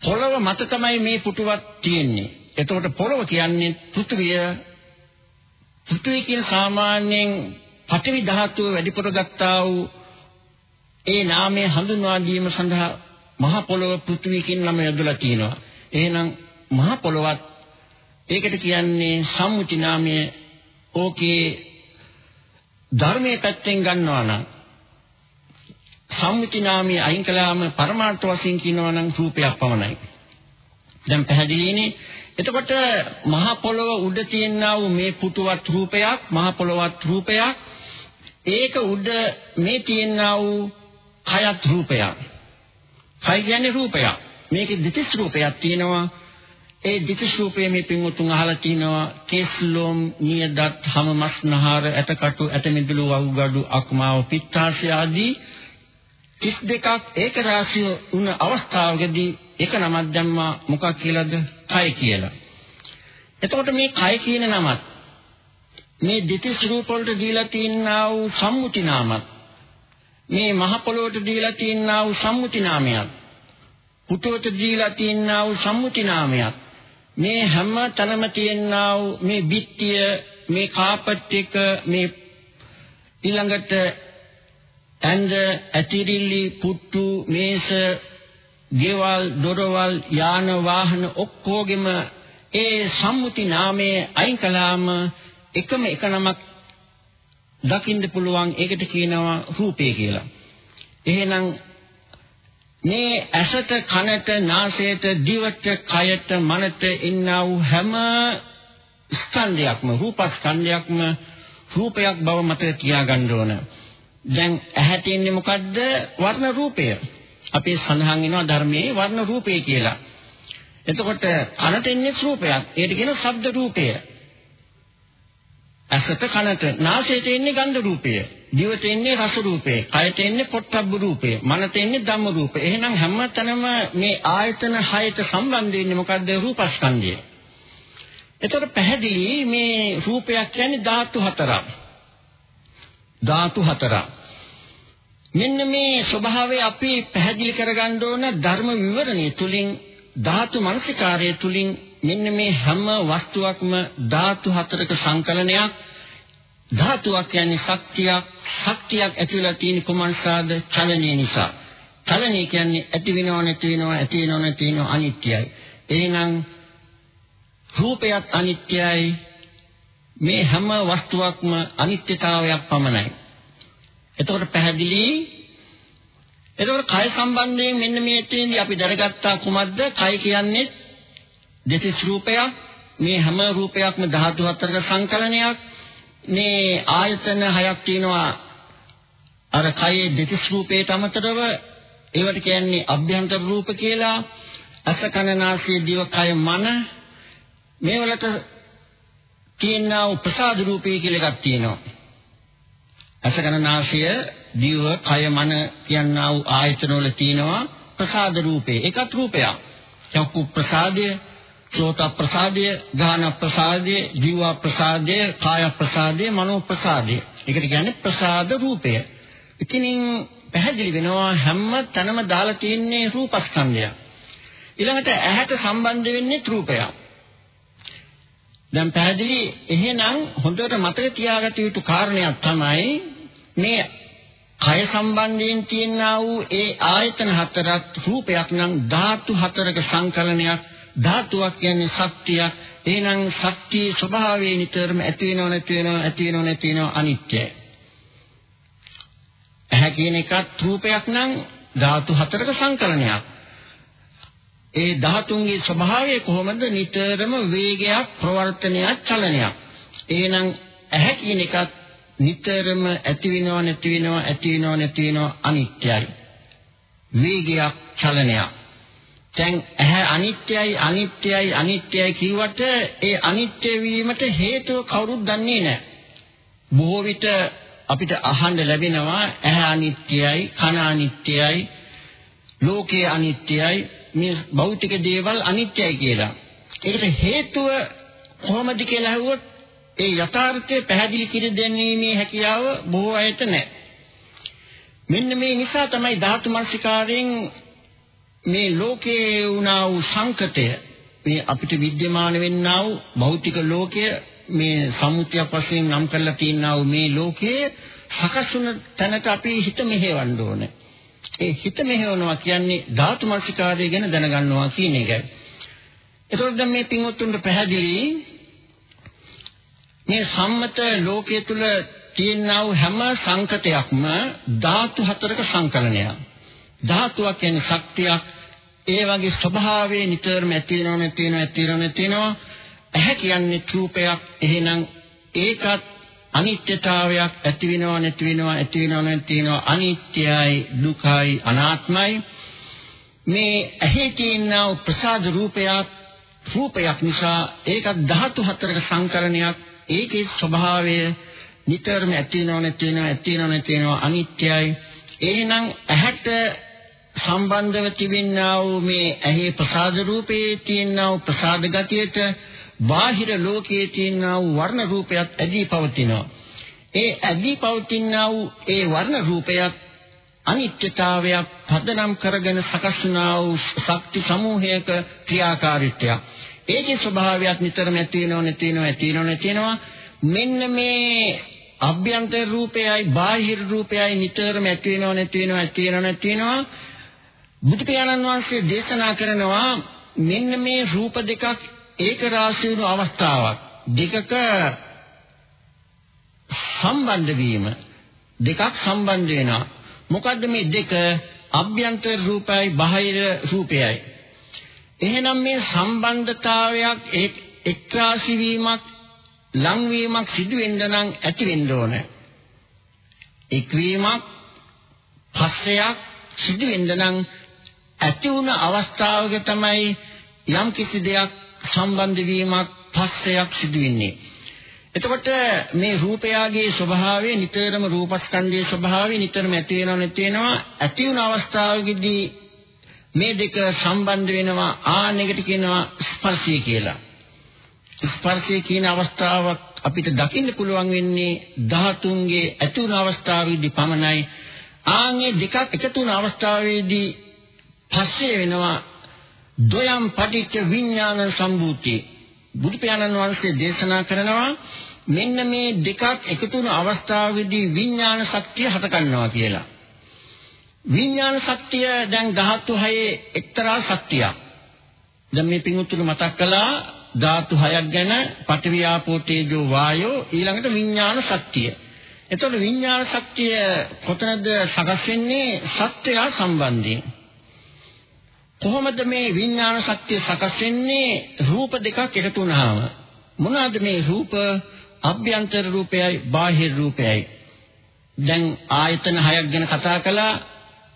පොළව මත තමයි මේ පුටුවක් තියෙන්නේ. එතකොට පොළව කියන්නේ පෘථිවිය පෘථිවිය කියන සාමාන්‍යයෙන් පඨවි ධාතුව වැඩිපුර ගත්තා වූ ඒ නාමය හඳුන්වා දීම සඳහා මහ පොළොව පෘථිවි කියන නම යොදලා තියෙනවා. එහෙනම් මහ පොළොවත් ඒකට කියන්නේ සම්මුති නාමය ඕකේ ධර්මයේ පැත්තෙන් ගන්නවා නම් සම්මුති නාමයේ අයින් කළාම පරමාර්ථ වශයෙන් කියනවා නම් රූපයක් පමණයි. දැන් පැහැදිලිනේ. එතකොට මහ පොළොව උඩ තියෙනා වූ මේ පුටුවත් රූපයක්, මහ පොළොවත් රූපයක්. ඒක උඩ මේ තියෙනා වූ කයත් රූපයක්. කය කියන්නේ රූපයක්. මේකේ දෙතිස් රූපයක් තියෙනවා. ඒ දෙතිස් රූපයේ මේ පින්වතුන් අහලා තිනවා කේස්ලොම් නියදත් හැම මස්නහර ඇටකටු ඇටමිදුළු වහුගඩු අක්මාව පිත්තාශය ආදී 32ක් ඒක රාශිය වුණ අවස්ථාවකදී එක නමක් දැම්මා මොකක් කියලාද? කය කියලා. එතකොට මේ කය කියන නමත් මේ දෙතිස් රූප වලට දීලා තියෙනා වූ සම්මුති නාමත් මේ මහ පොළොවට දීලා තියෙනා වූ සම්මුති නාමයක්. පුටුවට දීලා තියෙනා වූ සම්මුති නාමයක්. මේ හැම තැනම තියෙනා වූ මේ බිත්තිය මේ කාපට් එක මේ ඊළඟට ඇඳ ඇතිරිලි පුට්ටු මේස ගෙවල් දොරවල් යාන වාහන ඔක්කොගෙම ඒ සම්මුති නාමයේ අයින් කළාම එකම එක නමක් දකින්න පුළුවන් ඒකට කියනවා රූපේ කියලා. එහෙනම් මේ ඇසට කනට නාසයට දිවට කයට මනට ඉන්නා වූ හැම ස්කන්ධයක්ම රූපස්කන්ධයක්ම රූපයක් බව මත තියාගන්න ඕන. දැන් ඇහැට ඉන්නේ මොකද්ද? වර්ණ රූපය. අපේ සඳහන් වෙනවා ධර්මයේ වර්ණ රූපය කියලා. එතකොට කනට ඉන්නේ රූපයක්. ඒකට කියන ශබ්ද රූපය. ඇසට කනට නාසයට ඉන්නේ ගන්ධ රූපය. දිවට ඉන්නේ රස රූපය. කයට ඉන්නේ පොට්ටබ්බ රූපය. මනට ඉන්නේ ධම්ම රූපය. එහෙනම් හැමතැනම මේ ආයතන හයට සම්බන්ධ වෙන්නේ මොකද්ද? රූපස්කන්ධය. එතකොට පැහැදිලි මේ රූපයක් කියන්නේ ධාතු හතරක්. ධාතු හතරක්. මෙන්න මේ ස්වභාවය අපි පැහැදිලි කරගන්න ඕන ධර්ම විවරණය තුලින් ධාතු මනසිකාරය තුලින් මෙන්න මේ හැම වස්තුවක්ම ධාතු හතරක සංකලනයක්. ධාතුවක් කියන්නේ ශක්තියක්. ශක්තියක් ඇතුළත තියෙන කුමන්සාද? චලනය නිසා. චලනය කියන්නේ ඇති වෙනව නැති වෙනව ඇති වෙනව නැති වෙනව අනිත්‍යයි. එහෙනම් රූපයත් අනිත්‍යයි. මේ හැම වස්තුවක්ම අනිත්‍යතාවයක් පමණයි. එතකොට පැහැදිලි. එතකොට කය සම්බන්ධයෙන් මෙන්න මේ තේන්දි අපි දරගත්තා කුමක්ද? කය කියන්නේ දෙතිස් රූපයක්. මේ හැම රූපයක්ම ධාතු හතරක සංකලනයක්. මේ ආයතන හයක් තියෙනවා. අර කයේ දෙතිස් රූපයට අමතරව ඒවට කියන්නේ අභ්‍යන්තර රූප කියලා. අස කන නාසය දිව කය මන මේවලට තියෙනා වූ ප්‍රසාද රූපේ කියලා එකක් තියෙනවා. අසකනාශය, දිව, කය, මන කියනා වූ ආයතන වල තියෙනවා ප්‍රසාද රූපේ. ඒකත් රූපයක්. චක්කු ප්‍රසාදය, සෝත ප්‍රසාදය, ගාන ප්‍රසාදය, ජීව ප්‍රසාදය, කාය ප්‍රසාදය, මනෝ ප්‍රසාදය. ඒකට කියන්නේ ප්‍රසාද රූපය. ඉතින් පැහැදිලි වෙනවා හැම තැනම දාලා තියෙන්නේ රූපස්කන්ධය. ඊළඟට ඇහැට සම්බන්ධ වෙන්නේ රූපයක්. දැන් පැහැදිලි එහෙනම් හොඳට මතක තියාගත යුතු කාරණයක් තමයි මේ කය සම්බන්ධයෙන් තියෙනා වූ ඒ ආයතන හතරක් රූපයක් නම් ධාතු හතරක සංකලනයක් ධාතුවක් කියන්නේ ශක්තියක් එහෙනම් ශක්තියේ ස්වභාවය නිතරම ඇති වෙනව නැති වෙනව ඇති වෙනව නැති වෙනව අනිත්‍යයි. ඇහැ කියන එකත් රූපයක් නම් ධාතු හතරක සංකලනයක්. ඒ ධාතුන්ගේ ස්වභාවය කොහොමද? නිතරම වේගයක් ප්‍රවර්තනයක් චලනයක්. එහෙනම් ඇහැ කියන එකත් නිතරම ඇති වෙනව නැති වෙනව ඇති වෙනව නැති වෙනව අනිත්‍යයි. වේගයක් චලනයක්. දැන් ඇහැ අනිත්‍යයි අනිත්‍යයි අනිත්‍යයි කියවට ඒ අනිත්‍ය වීමට හේතුව කවුරුත් දන්නේ නැහැ බොහෝ විට අපිට අහන්න ලැබෙනවා ඇහැ අනිත්‍යයි කන අනිත්‍යයි ලෝකය අනිත්‍යයි මේ භෞතික දේවල් අනිත්‍යයි කියලා. ඒකට හේතුව කොහොමද කියලා අහුවොත් ඒ යථාර්ථය පැහැදිලි කර දෙන්නීමේ හැකියාව බොහෝ අයට නැහැ. මෙන්න මේ නිසා තමයි ධාතු මනසිකාරයෙන් මේ ලෝකයේ වුණා වූ සංකතය මේ අපිට विद्यमान වෙන්නා වූ භෞතික ලෝකය මේ සමුත්‍යක් වශයෙන් නම් කරලා තියෙනා වූ මේ ලෝකයේ සකස් වුණ තැනට අපි හිත මෙහෙවන්න ඕනේ. ඒ හිත මෙහෙවනවා කියන්නේ ධාතු මනසිකාරය ගැන දැනගන්නවා කියන එකයි. ඒතකොට දැන් මේ පින්වත්තුන්ට පැහැදිලි මේ සම්මත ලෝකයේ තුල තියෙනා වූ හැම සංකතයක්ම ධාතු හතරක සංකලනයක්. ධාතුවක් කියන්නේ ශක්තියක්. ඒ වගේ ස්වභාවයේ නිතරම ඇති වෙනව නැති වෙනව ඇති වෙනව නැති වෙනව. ඇහැ කියන්නේ රූපයක්. එහෙනම් ඒකත් අනිත්‍යතාවයක් ඇති වෙනව නැති වෙනව ඇති වෙනව නැති වෙනව අනිත්‍යයි දුකයි අනාත්මයි. මේ ඇහි තියෙනා ප්‍රසාද රූපයක් රූපයක් නිසා ඒකත් ධාතු හතරක සංකරණයක් ඒකේ ස්වභාවය නිතරම ඇති වෙනව නැති වෙනව ඇති වෙනව නැති වෙනව අනිත්‍යයි එහෙනම් ඇහැට සම්බන්ධව තිබෙනා වූ මේ ඇහි ප්‍රසාද රූපයේ තියෙනා වූ ප්‍රසාද ගතියට බාහිර ලෝකයේ තියෙනා වූ වර්ණ රූපයත් ඇදී පවතිනවා ඒ ඇදී පවතිනා වූ ඒ වර්ණ රූපයත් අනිත්‍යතාවයක් පදනම් කරගෙන සකස් වුණා වූ ශක්ති සමූහයක ක්‍රියාකාරීත්වයක්. ඒකේ ස්වභාවයක් නිතරම ඇති වෙනව නැති වෙනව ඇති වෙනව නැති වෙනව. මෙන්න මේ අභ්‍යන්තර රූපයයි බාහිර රූපයයි නිතරම ඇති වෙනව නැති වෙනව ඇති වෙනව නැති වෙනව. බුදු පියාණන් වහන්සේ දේශනා කරනවා මෙන්න මේ රූප දෙකක් ඒක රාශී වුණු අවස්ථාවක්. දෙකක සම්බන්ධ වීම දෙකක් සම්බන්ධ වෙනවා. මොකද්ද මේ දෙක? අභ්‍යන්තර රූපයයි බාහිර රූපයයි. එහෙනම් මේ සම්බන්ධතාවයක් එක්රාශි වීමක් ලංවීමක් සිදු වෙන්න නම් ඇති වෙන්න ඕන. එක්වීමක් පස්සයක් සිදු වෙන්න නම් ඇති වුණ අවස්ථාවක තමයි යම් කිසි දෙයක් සම්බන්ධ වීමක් පස්සයක් සිදු වෙන්නේ. එතකොට මේ රූපයාගේ ස්වභාවය නිතරම රූපස්කන්ධයේ ස්වභාවය නිතරම ඇති වෙනව නැති වෙනවා ඇති වුණ අවස්ථාවකදී මේ දෙක සම්බන්ධ වෙනවා ආනෙකට කියනවා ස්පර්ශය කියලා. ස්පර්ශය කියන අවස්ථාවක් අපිට දකින්න පුළුවන් වෙන්නේ ධාතුන්ගේ ඇති වුණ අවස්ථාවේදී පමණයි. ආන්ගේ දෙකක් එකතු වුණ අවස්ථාවේදී පස්සේ වෙනවා ද්වයම් පටිච්ච විඥාන සම්භූතිය බුදු පියාණන් වහන්සේ දේශනා කරනවා මෙන්න මේ දෙකක් එකතු වුණු අවස්ථාවේදී විඥාන ශක්තිය හටගන්නවා කියලා. විඥාන ශක්තිය දැන් ධාතු හයේ එක්තරා ශක්තියක්. දැන් මේ පින්වුතුළු මතක් කළා ධාතු හයක් ගැන පඨවි ආපෝ තේජෝ වායෝ ඊළඟට විඥාන ශක්තිය. එතකොට විඥාන ශක්තිය කොතනද සකස් වෙන්නේ සත්‍යය සම්බන්ධයෙන්. කොහොමද මේ විඥාන ශක්තිය සකස් වෙන්නේ? රූප දෙකක් එකතු වුණාම. මොනවාද මේ රූප? අභ්‍යන්තර රූපයයි බාහිර රූපයයි. දැන් ආයතන හයක් ගැන කතා කළා.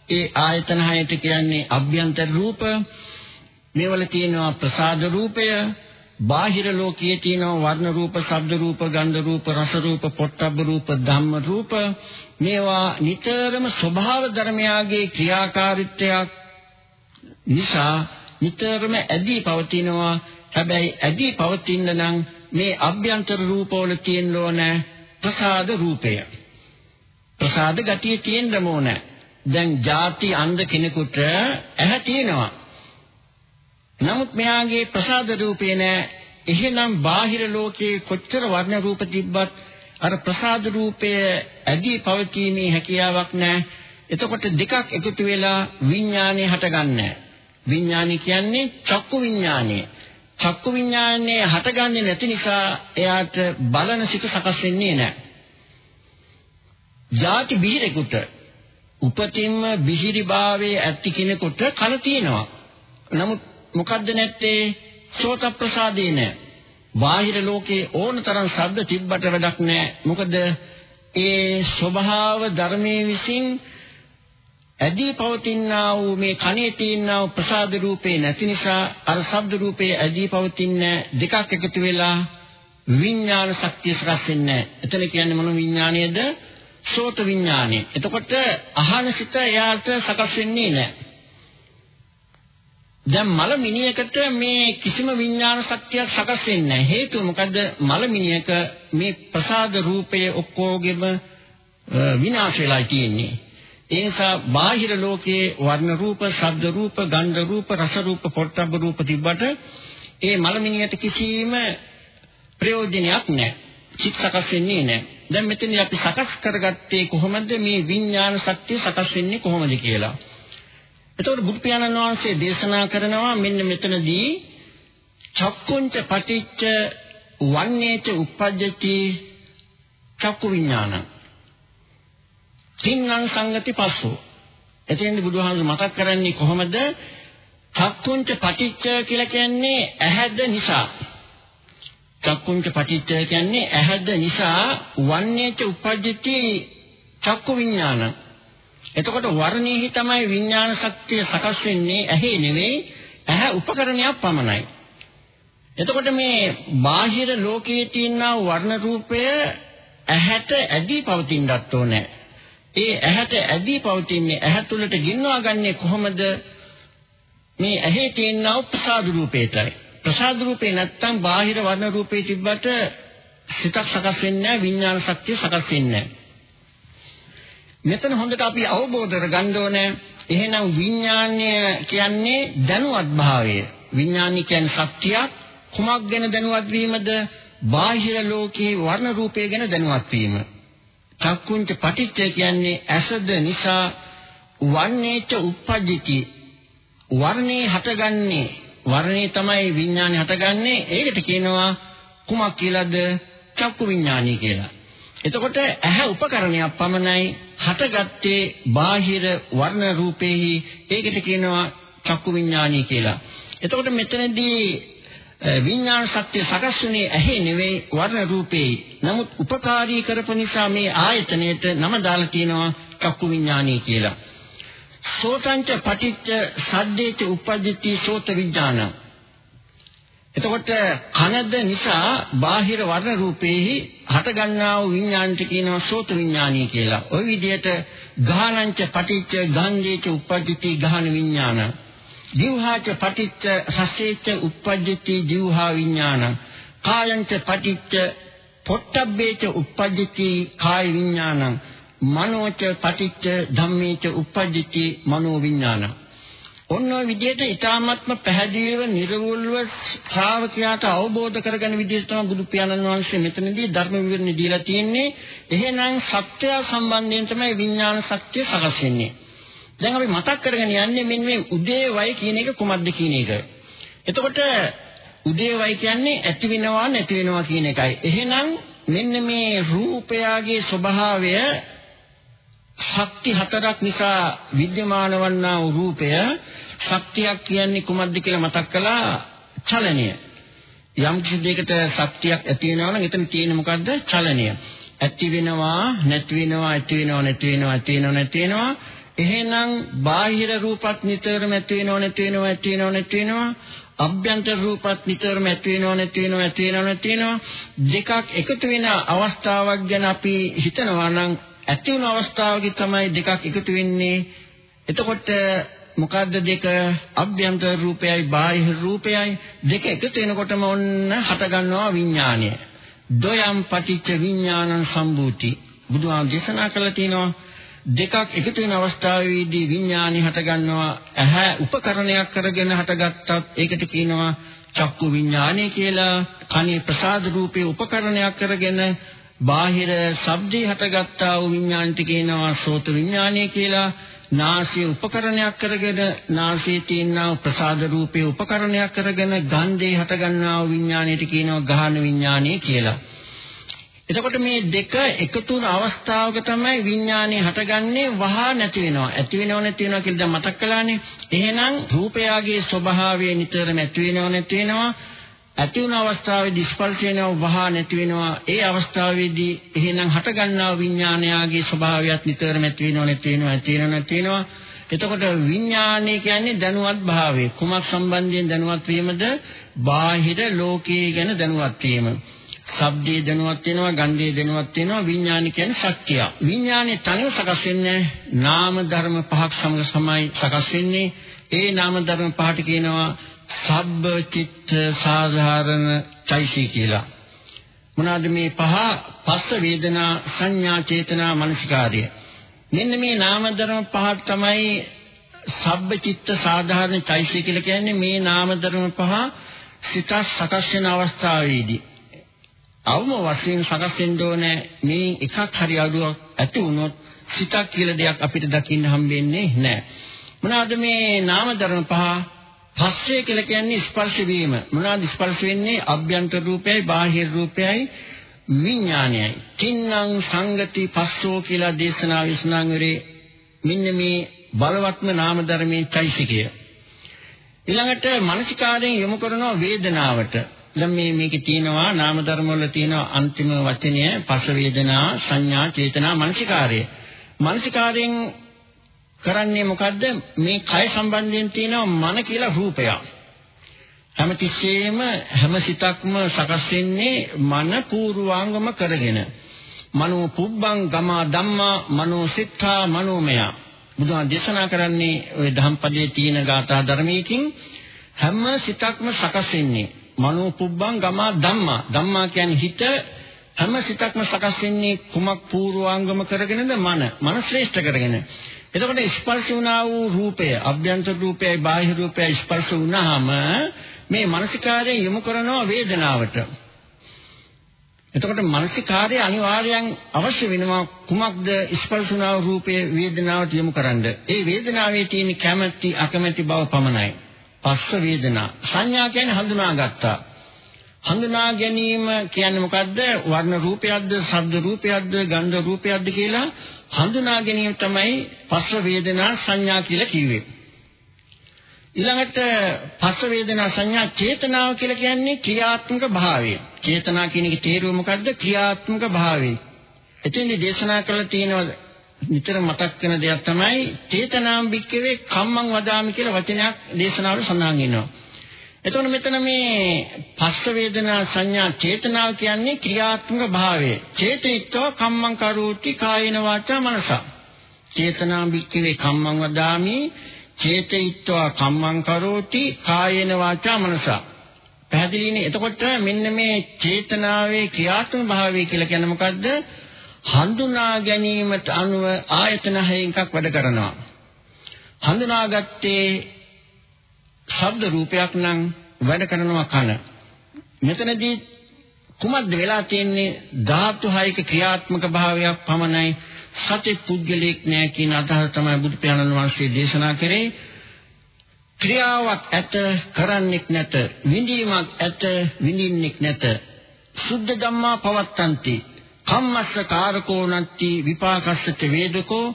ඒ ආයතන හයට කියන්නේ අභ්‍යන්තර රූප. මේවල තියෙනවා ප්‍රසාද රූපය. බාහිර ලෝකයේ තියෙනවා වර්ණ රූප, ශබ්ද රූප, ගන්ධ රූප, රස රූප, පොට්ටබ්බ රූප, ධම්ම රූප. මේවා නිතරම ස්වභාව ධර්මයාගේ ක්‍රියාකාරීත්වයක්. නිසා නිතරම ඇදී පවතිනවා. හැබැයි ඇදී පවතින නම් මේ අභ්‍යන්තර රූපවල තියෙන්න ඕන ප්‍රසාද රූපය. ප්‍රසාද ගතිය තියෙන්න ඕන. දැන් ಜಾති අන්ධ කෙනෙකුට ඇහැ තියෙනවා. නමුත් මෙයාගේ ප්‍රසාද රූපේ නෑ. එහෙනම් බාහිර ලෝකයේ කොච්චර වර්ණ රූප තිබ්බත් අර ප්‍රසාද රූපය ඇදී පවතිීමේ හැකියාවක් නැහැ. එතකොට දෙකක් එකතු වෙලා විඥානය හටගන්නේ විඥානි කියන්නේ චක්කු විඥානය. චක්කු විඥානය හටගන්නේ නැති නිසා එයාට බලන සිත සකස් වෙන්නේ නැහැ. ಜಾති බිහිරෙකුට උපතින්ම බිහිරිභාවයේ ඇති කෙනෙකුට කන තියෙනවා. නමුත් මොකද්ද නැත්තේ? සෝත ප්‍රසාදේ නැහැ. බාහිර ලෝකේ ඕනතරම් ශබ්ද තිබ්බට වැඩක් නැහැ. මොකද ඒ ස්වභාව ධර්මයේ විසින් ඇදී පවතිනා වූ මේ කනේ තියෙනා වූ ප්‍රසාද රූපේ නැති නිසා අර ශබ්ද රූපේ ඇදී පවතින දෙකක් එකතු වෙලා විඥාන ශක්තිය සකස් වෙන්නේ. එතන කියන්නේ මොන විඥානයේද? සෝත විඥානය. එතකොට අහන සිත එයාට සකස් වෙන්නේ නැහැ. දැන් මල මිනියකට මේ කිසිම විඥාන ශක්තියක් සකස් වෙන්නේ නැහැ. හේතුව මොකද මල මිනියක මේ ප්‍රසාද රූපය ඔක්කොගෙම විනාශ වෙලා තියෙන්නේ. ඒ නිසා බාහිර ලෝකයේ වර්ණ රූප, ශබ්ද රූප, ගන්ධ රූප, රස රූප, පොට්ටබ්බ රූප තිබ්බට ඒ මලමිනියට කිසිම ප්‍රයෝජනයක් නැහැ. චිත් සකස් වෙන්නේ නැහැ. දැන් මෙතන අපි සකස් කරගත්තේ කොහොමද මේ විඥාන ශක්තිය සකස් වෙන්නේ කොහොමද කියලා. එතකොට බුදු පියාණන් වහන්සේ දේශනා කරනවා මෙන්න මෙතනදී චක්කුංච පටිච්ච වන්නේච උප්පජ්ජති චක්කු විඥාන. තින්නම් සංගති පස්සෝ. එතෙන්දී බුදුහාමුදුරු මතක් කරන්නේ කොහොමද? චක්කුංච පටිච්ච කියලා කියන්නේ ඇහැද නිසා. චක්කුංච පටිච්ච කියන්නේ ඇහැද නිසා වන්නේච උපජ්ජති චක්කු විඥාන. එතකොට වර්ණෙහි තමයි විඥාන ශක්තිය සකස් වෙන්නේ ඇහි නෙවෙයි ඇහැ උපකරණයක් පමණයි. එතකොට මේ බාහිර ලෝකයේ තියෙන වර්ණ රූපය ඇහැට ඇදී පවතින්නත් ඕනේ. ඒ ඇහැට ඇදී පවතින්නේ ඇහැ තුළට ගින්නවා ගන්නේ කොහොමද? මේ ඇහි තියෙන ප්‍රසාද රූපේටයි. ප්‍රසාද රූපේ නැත්තම් බාහිර වර්ණ රූපේ තිබ්බට සිතක් සකස් වෙන්නේ නැහැ විඥාන ශක්තිය සකස් වෙන්නේ නැහැ. මෙතන හොඳට අපි අවබෝධ කරගන්න ඕනේ එහෙනම් විඥානය කියන්නේ දැනුවත් භාවය. විඥානි කියන්නේ ශක්තියක් කුමක් ගැන දැනුවත් වීමද? බාහිර ලෝකේ වර්ණ රූපය ගැන දැනුවත් වීම. චක්කුංච පටිච්චය කියන්නේ ඇසද නිසා වන්නේච උප්පජ්ජති වර්ණේ හටගන්නේ වර්ණේ තමයි විඥානේ හටගන්නේ. ඒකට කියනවා කුමක් කියලාද? චක්කු විඥානී කියලා. එතකොට ඇහැ උපකරණයක් පමණයි හටගත්තේ බාහිර වර්ණ රූපේහි. ඒකට කියනවා චක්කු විඥානී කියලා. එතකොට මෙතනදී විඥාන ශක්තිය සකස් වුණේ ඇහි නෙවෙයි වර්ණ රූපේ. නමුත් උපකාරී කරපු නිසා මේ ආයතනයට නම දාලා කියනවා චක්කු විඥානී කියලා. සෝතංච පටිච්ච සද්දේච උපජ්ජති සෝත විඥානං එතකොට කනද නිසා බාහිර වර්ණ රූපේහි හටගන්නා වූ විඥාණයට කියනවා සෝත විඥානීය කියලා. ওই විදිහට ගානංච පටිච්ච ගන්ධේච උප්පජ්ජති ගාන විඥාන. ජීවහාච පටිච්ච සසේච්ච uppajjati ජීවහා විඥානං කායංච පටිච්ච පොට්ටබ්බේච uppajjati කාය විඥානං මනෝච පටිච්ච ධම්මේච uppajjati මනෝ විඥානං ඔන්න ඔය විදිහට ඊ타ත්ම පැහැදිලිව නිර්වෘල්ව ශ්‍රාවකයාට අවබෝධ කරගන්න විදිහට තමයි බුදු පියාණන් වහන්සේ මෙතනදී ධර්ම විවරණේ දීලා තියෙන්නේ. එහෙනම් සත්‍ය සම්බන්ධයෙන් තමයි විඥාන සත්‍ය සකස් වෙන්නේ. දැන් අපි මතක් කරගෙන යන්නේ මෙන්න මේ උදේ වය කියන එක කුමක්ද කියන එක. එතකොට උදේ වය කියන්නේ ඇති වෙනවා නැති වෙනවා කියන එකයි. එහෙනම් මෙන්න මේ රූපයාගේ ස්වභාවය ශක්ති හතරක් නිසා විද්‍යමාන වන්නා වූ රූපය ශක්තියක් කියන්නේ කුමක්ද කියලා මතක් කළා චලනය. යම් කිසි දෙයකට ශක්තියක් ඇති වෙනවා නම් එතන තියෙන්නේ මොකද්ද? චලනය. ඇති වෙනවා, නැති වෙනවා, ඇති වෙනවා, නැති වෙනවා, ඇති වෙනවා, නැති වෙනවා. එහෙනම් බාහිර රූපත් නිතරම ඇති වෙනවා, නැති වෙනවා, ඇති වෙනවා, නැති වෙනවා. අභ්‍යන්තර රූපත් නිතරම ඇති වෙනව නැති වෙනව ඇති වෙනව නැති වෙනව දෙකක් එකතු වෙන අවස්ථාවක් ගැන අපි හිතනවා නම් ඇති වුණු අවස්ථාවකදී තමයි දෙකක් එකතු වෙන්නේ. එතකොට මොකද්ද දෙක? අභ්‍යන්තර රූපයයි බාහිර රූපයයි දෙක එකතු වෙනකොටම ඔන්න හට ගන්නවා විඥානය. දොයම් පටිච්ච විඥානං සම්භූති. බුදුහාම දේශනා කළා තියෙනවා දෙකක් එකතු වෙන අවස්ථාවේදී විඥානි හට ගන්නවා ඇහැ උපකරණයක් කරගෙන හටගත්තත් ඒකට කියනවා චක්කු විඥානය කියලා කනේ ප්‍රසාද රූපේ උපකරණයක් කරගෙන බාහිර ශබ්දේ හටගත්තා වූ විඥාණයට කියනවා සෝත විඥානය කියලා. නාසය උපකරණයක් කරගෙන නාසයේ තියෙනා ප්‍රසාද රූපේ උපකරණයක් කරගෙන ගන්ධේ හටගන්නා වූ විඥාණයට කියනවා ගාහන විඥානය කියලා. එතකොට මේ දෙක එකතු වුණ අවස්ථාවක තමයි විඥානය හටගන්නේ වහා නැති වෙනවා. ඇති වෙනව නැති වෙනවා කියලා දැන් මතක් කළානේ. එහෙනම් රූපයාගේ ස්වභාවය නිතරම ඇති වෙනව නැති වෙනවා. ඇති වුණ අවස්ථාවේදී ස්පර්ශ වෙනවා වහා නැති වෙනවා ඒ අවස්ථාවේදී එහෙනම් හටගන්නා විඥානයාගේ ස්වභාවයත් නිතරම ඇති වෙනව නැති වෙනව ඇති වෙනව නැති වෙනවා එතකොට විඥානය කියන්නේ දැනුවත් භාවය කුමක් සම්බන්ධයෙන් දැනුවත් වීමද බාහිර ලෝකයේ ගැන දැනුවත් වීම ශබ්දයේ දැනුවත් වෙනවා ගන්ධයේ දැනුවත් වෙනවා විඥාන කියන්නේ ශක්තිය විඥානේ තනිව සකස් වෙන්නේ නාම ධර්ම පහක් සමග සමයි සකස් වෙන්නේ ඒ නාම ධර්ම පහට කියනවා සබ්බ චිත්ත සාධාරණ චෛතසික කියලා. මොනවාද මේ පහ? පස්ස වේදනා සංඥා චේතනා මනසිකාර්ය. මෙන්න මේ නාම ධර්ම පහ තමයි සබ්බ චිත්ත සාධාරණ චෛතසික කියලා කියන්නේ මේ නාම ධර්ම පහ සිත සකස් වෙන අවස්ථාවේදී අවම වශයෙන් සකස් වෙන්න ඕනේ මේ එකක් හරි අඩුවක් ඇති වුණොත් සිතක් කියලා දෙයක් අපිට දකින්න හම්බෙන්නේ නැහැ. මොනවාද මේ නාම ධර්ම පහ? පස්සේ කියලා කියන්නේ ස්පර්ශ වීම. මොනවාද ස්පර්ශ වෙන්නේ? අභ්‍යන්තර රූපයයි බාහිර රූපයයි විඥානයයි. තින්නම් සංගති පස්සෝ කියලා දේශනා විශ්නාංගරේ මෙන්න මේ බලවත්ම නාම ධර්මයේ චෛසිකය. ඊළඟට මානසිකාරයෙන් යොමු කරන වේදනාවට දැන් මේ මේකේ තියෙනවා නාම ධර්ම වල තියෙනවා අන්තිම වචනය පස වේදනා සංඥා චේතනා මානසිකාරය. මානසිකාරයෙන් කරන්නේ මොකද්ද? මේ කය සම්බන්ධයෙන් තියෙනවා මන කියලා රූපයක්. හැමතිස්සෙම හැම සිතක්ම සකස් වෙන්නේ මන පූර්වාංගම කරගෙන. මනෝ පුබ්බං ගමා ධම්මා මනෝ සිතා මනෝමය. බුදුහාම දේශනා කරන්නේ ওই ධම්පදයේ තියෙන ගාථා ධර්මයකින් හැම සිතක්ම සකස් වෙන්නේ මනෝ පුබ්බං ගමා ධම්මා. ධම්මා කියන්නේ හිත හැම සිතක්ම සකස් වෙන්නේ කුමක් පූර්වාංගම කරගෙනද මන. මන ශ්‍රේෂ්ඨ කරගෙන. එතකොට ස්පර්ශ වුණා වූ රූපය, අභ්‍යන්තර රූපයයි බාහිර රූපයයි ස්පර්ශ වුණාම මේ මානසිකාරයෙන් යොමු කරනවා වේදනාවට. එතකොට මානසිකාරය අනිවාර්යයෙන් අවශ්‍ය වෙනවා කුමක්ද ස්පර්ශනා රූපයේ වේදනාවට යොමු කරන්න. ඒ වේදනාවේ තියෙන කැමැති අකමැති බව පමණයි. පස්ස වේදනා. සංඥා කියන්නේ හඳුනාගත්තා. හඳුනා ගැනීම කියන්නේ මොකද්ද? වර්ණ රූපයක්ද, ශබ්ද රූපයක්ද, ගන්ධ රූපයක්ද කියලා හඳුනා ගැනීම තමයි පස්ස වේදනා සංඥා කියලා කිව්වේ. ඊළඟට පස්ස වේදනා සංඥා චේතනාව කියලා කියන්නේ ක්‍රියාත්මක භාවය. චේතනා කියන එකේ තේරුම මොකද්ද? ක්‍රියාත්මක භාවය. එතෙන්දි දේශනා කරලා තියෙනවා නිතර මතක් වෙන දෙයක් තමයි චේතනාම් වික්කවේ කම්මං වදාමි කියලා වචනයක් දේශනාවල සඳහන් වෙනවා. එතකොට මෙතන මේ පස්ස වේදනා සංඥා චේතනාව කියන්නේ ක්‍රියාත්මක භාවය. චේතිත්ව කම්මං කරෝති කායේන වාචා මනසා. චේතනාම් වික්කවේ කම්මං වදාමි චේතයිත්වා කම්මං කරෝති කායේන වාචා මනසා පැහැදිලිනේ එතකොට මෙන්න මේ චේතනාවේ ක්‍රියාත්මක භාවය කියලා කියන්නේ මොකද්ද හඳුනා ගැනීමට අනුව ආයතන හයෙන් එකක් වැඩ කරනවා. හඳුනාගත්තේ ශබ්ද රූපයක් නම් වැඩ කරනවා කන. මෙතනදී කුමක්ද වෙලා තියෙන්නේ? ධාතු හයක ක්‍රියාත්මක භාවයක් පමණයි සත්‍ය පුද්ගලෙක් නෑ කියන අදහස තමයි බුදු පියාණන් වහන්සේ දේශනා කරේ. ක්‍රියාවක් ඇත කරන්නෙක් නැත විඳීමක් ඇත විඳින්නෙක් නැත. සුද්ධ ධම්මා පවත්තන්ති. කම්මස්ස කාරකෝ නත්ති විපාකස්සච වේදකෝ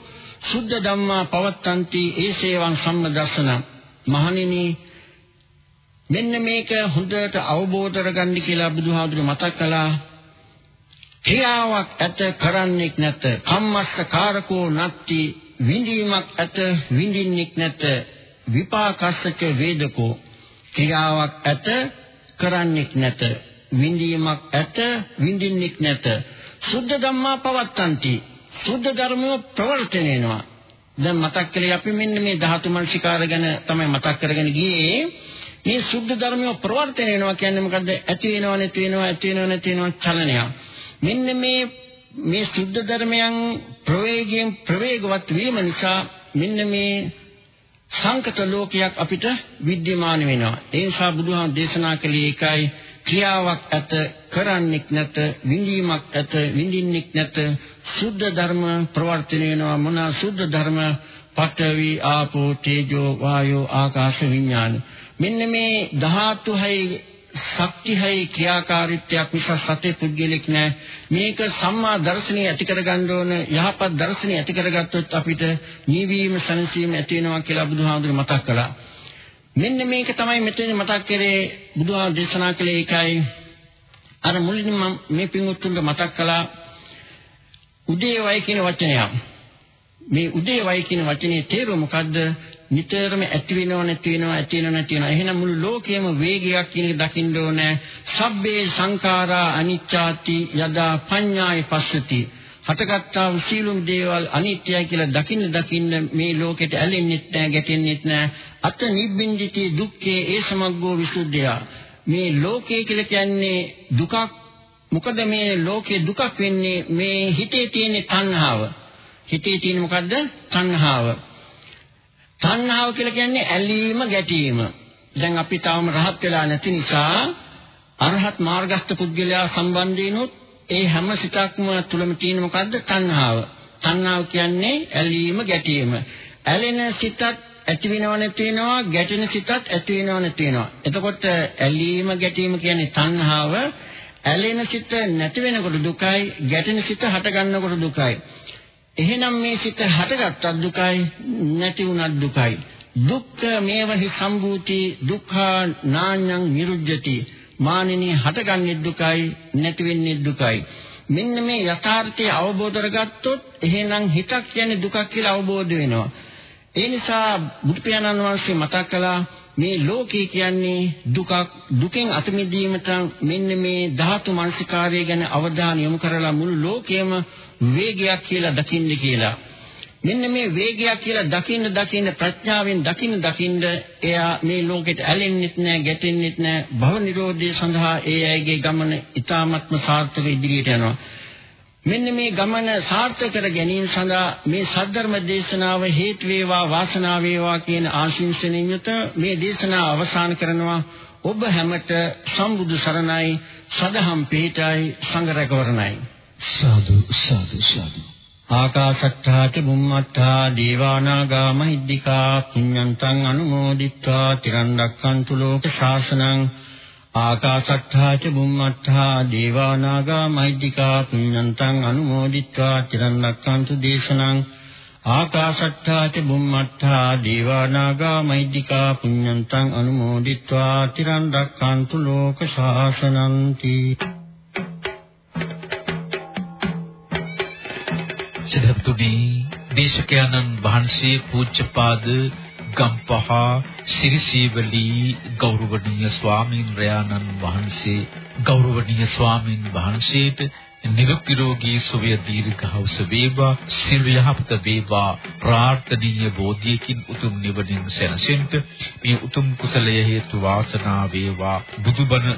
සුද්ධ ධම්මා පවත්තන්ති ඒසේවං සම්මදස්සන. මහණෙනි මෙන්න මේක හොඳට අවබෝධ කරගන්න කියලා බුදුහාමුදුරු මතක් කළා. ක්‍රියාවක් ඇත කරන්නෙක් නැත. කම්මස්ස කාරකෝ නත්ති විඳීමක් ඇත විඳින්නෙක් නැත. විපාකස්සක වේදකෝ ක්‍රියාවක් ඇත කරන්නෙක් නැත. විඳීමක් ඇත විඳින්නෙක් නැත. සුද්ධ ධම්මා පවත්තන්ති. සුද්ධ ධර්මය ප්‍රවර්තනයනවා. දැන් මතක් කළේ අපි මෙන්න මේ ධාතු මනසිකාර ගැන තමයි මතක් කරගෙන ගියේ. මේ සුද්ධ ධර්මය ප්‍රවර්තනය වෙනවා කියන්නේ මොකද්ද? ඇති වෙනවා නැති වෙනවා ඇති වෙනවා නැති වෙනවා චලනය. මෙන්න මේ මේ සුද්ධ ධර්මයන් ප්‍රවේගයෙන් ප්‍රවේගවත් වීම නිසා මෙන්න මේ සංකත ලෝකයක් අපිට විද්‍යමාන වෙනවා. ඒ නිසා බුදුහාම දේශනා කළේ ඒකයි ක්‍රියාවක් ඇත කරන්නෙක් නැත විඳීමක් ඇත විඳින්නෙක් නැත. සුද්ධ ධර්ම ප්‍රවර්තන වෙනවා මොන සුද්ධ ධර්ම? පඨවි ආපෝ තේජෝ වායෝ ආකාශ විඥාන. මෙන්න මේ ධාතු හයි ශක්තිහයි ක්‍රියාකාරීත්වයක් නිසා සතේ පුද්ගලික නෑ මේක සම්මා දර්ශනය ඇති කරගන්න ඕන යහපත් දර්ශනය ඇති කරගත්තොත් අපිට නිවීම සනසීම ඇති වෙනවා කියලා බුදුහාමුදුරු මතක් කළා. මෙන්න මේක තමයි මෙතන මතක් කරේ බුදුහාමුදුරු දේශනා කළේ ඒකයි අර මුලින්ම මේ පින්වත්තුන්ට මතක් කළා උදේ වයි කියන වචනය මේ උදේ වයි කියන වචනේ තේරුම මොකද්ද නිතරම ඇති වෙනව නැති වෙනව ඇති වෙනව නැති වෙනව. එහෙනම් මුළු ලෝකයේම වේගයක් කියන එක දකින්න ඕනේ. සබ්බේ සංඛාරා අනිච්චාති යදා පඤ්ඤාය පස්සති. හටගත්තා වූ සීලුම් දේවල් අනිත්‍යයි කියලා දකින්න දකින්න මේ ලෝකෙට ඇලෙන්නෙත් නැහැ ගැටෙන්නෙත් නැහැ. අත නිබ්බින්දිති දුක්ඛේ ඒ සමග්ගෝ විසුද්ධිය. මේ ලෝකේ කියලා කියන්නේ දුකක්. මොකද මේ ලෝකේ දුකක් වෙන්නේ මේ හිතේ තියෙන තණ්හාව. හිතේ තියෙන මොකද්ද? තණ්හාව. තණ්හාව කියලා කියන්නේ ඇලීම ගැටීම. දැන් අපි තාම රහත් වෙලා නැති නිසා අරහත් මාර්ගස්ත පුද්ගලයා සම්බන්ධීනොත් ඒ හැම සිතක්ම තුලම තියෙන මොකද්ද? තණ්හාව. තණ්හාව කියන්නේ ඇලීම ගැටීම. ඇලෙන සිතත් ඇති වෙනව නැති වෙනවා ගැටෙන සිතත් ඇති වෙනව නැති වෙනවා. එතකොට ඇලීම ගැටීම කියන්නේ තණ්හාව ඇලෙන සිත නැති වෙනකොට දුකයි, ගැටෙන සිත හට ගන්නකොට දුකයි. එහෙනම් මේ සිත හටගත්තත් දුකයි, නැති වුණත් දුකයි. දුක්ඛ මේවහි සම්භූති දුක්ඛා නාඤ්ඤං නිරුද්ධති මානිනී හටගන්නේ දුකයි නැති වෙන්නේ දුකයි මෙන්න මේ යථාර්ථය අවබෝධ කරගත්තොත් එහෙනම් හිතක් කියන්නේ දුකක් කියලා අවබෝධ වෙනවා ඒ නිසා බුදු පියාණන් වහන්සේ මතක් කළා මේ ලෝකේ කියන්නේ දුකක් දුකෙන් අත මිදීමට මෙන්න මේ ධාතු මනසිකාරය ගැන අවධානය යොමු කරලා මුළු ලෝකෙම වේගයක් කියලා දකින්න කියලා. මෙන්න මේ වේගයක් කියලා දකින්න දකින්න ප්‍රඥාවෙන් දකින්න දකින්න එයා මේ ලෝකෙට ඇලෙන්නෙත් නෑ ගැටෙන්නෙත් නෑ. භව නිරෝධය සඳහා ඒ අයගේ ගමන ඊ타ත්ම සාර්ථක ඉදිරියට යනවා. මෙන්න මේ ගමන සාර්ථක කර ගැනීම සඳහා මේ සද්ධර්ම දේශනාව හේතු වේවා වාසනාව වේවා කියන ආශිංසනයෙන් යුත මේ දේශනාව අවසන් කරනවා. ඔබ හැමට සම්බුදු සරණයි සදහම් පිහිටයි සංඝ රැකවරණයි. සාදු සාදු සාදු. ආකාශට්ඨා ච බුම්මට්ඨා දීවානාගා මහිද්దికා පුඤ්ඤන්තං අනුමෝදිත්වා තිරන් රැක්කන්තු ලෝක ශාසනං ආකාශට්ඨා ච බුම්මට්ඨා දේවා නාග මහිද්దికා පුඤ්ඤන්තං අනුමෝදිත්වා චිරන් රක්ඛන්තු දේශනං ආකාශට්ඨා ච බුම්මට්ඨා දේවා නාග මහිද්దికා පුඤ්ඤන්තං අනුමෝදිත්වා චිරන් රක්ඛන්තු ලෝක ශාසනං තී සිද්ධතුනි දේශකයන්න් වහන්සේ පූජ්‍යපාද ගම්පහ සිරිසීවලී ගෞරවනීය ස්වාමීන් වහන්සේ. ගෞරවනීය ස්වාමීන් වහන්සේට නිරුක්තිරෝගී සුවය දීර්ඝවස වේවා සිල් යහපත වේවා. ප්‍රාර්ථනීය බෝධියකින් උතුම් නිවනින් සැනසෙන්න. මේ උතුම් කුසලය හේතු වාසනා වේවා. බුදුබණ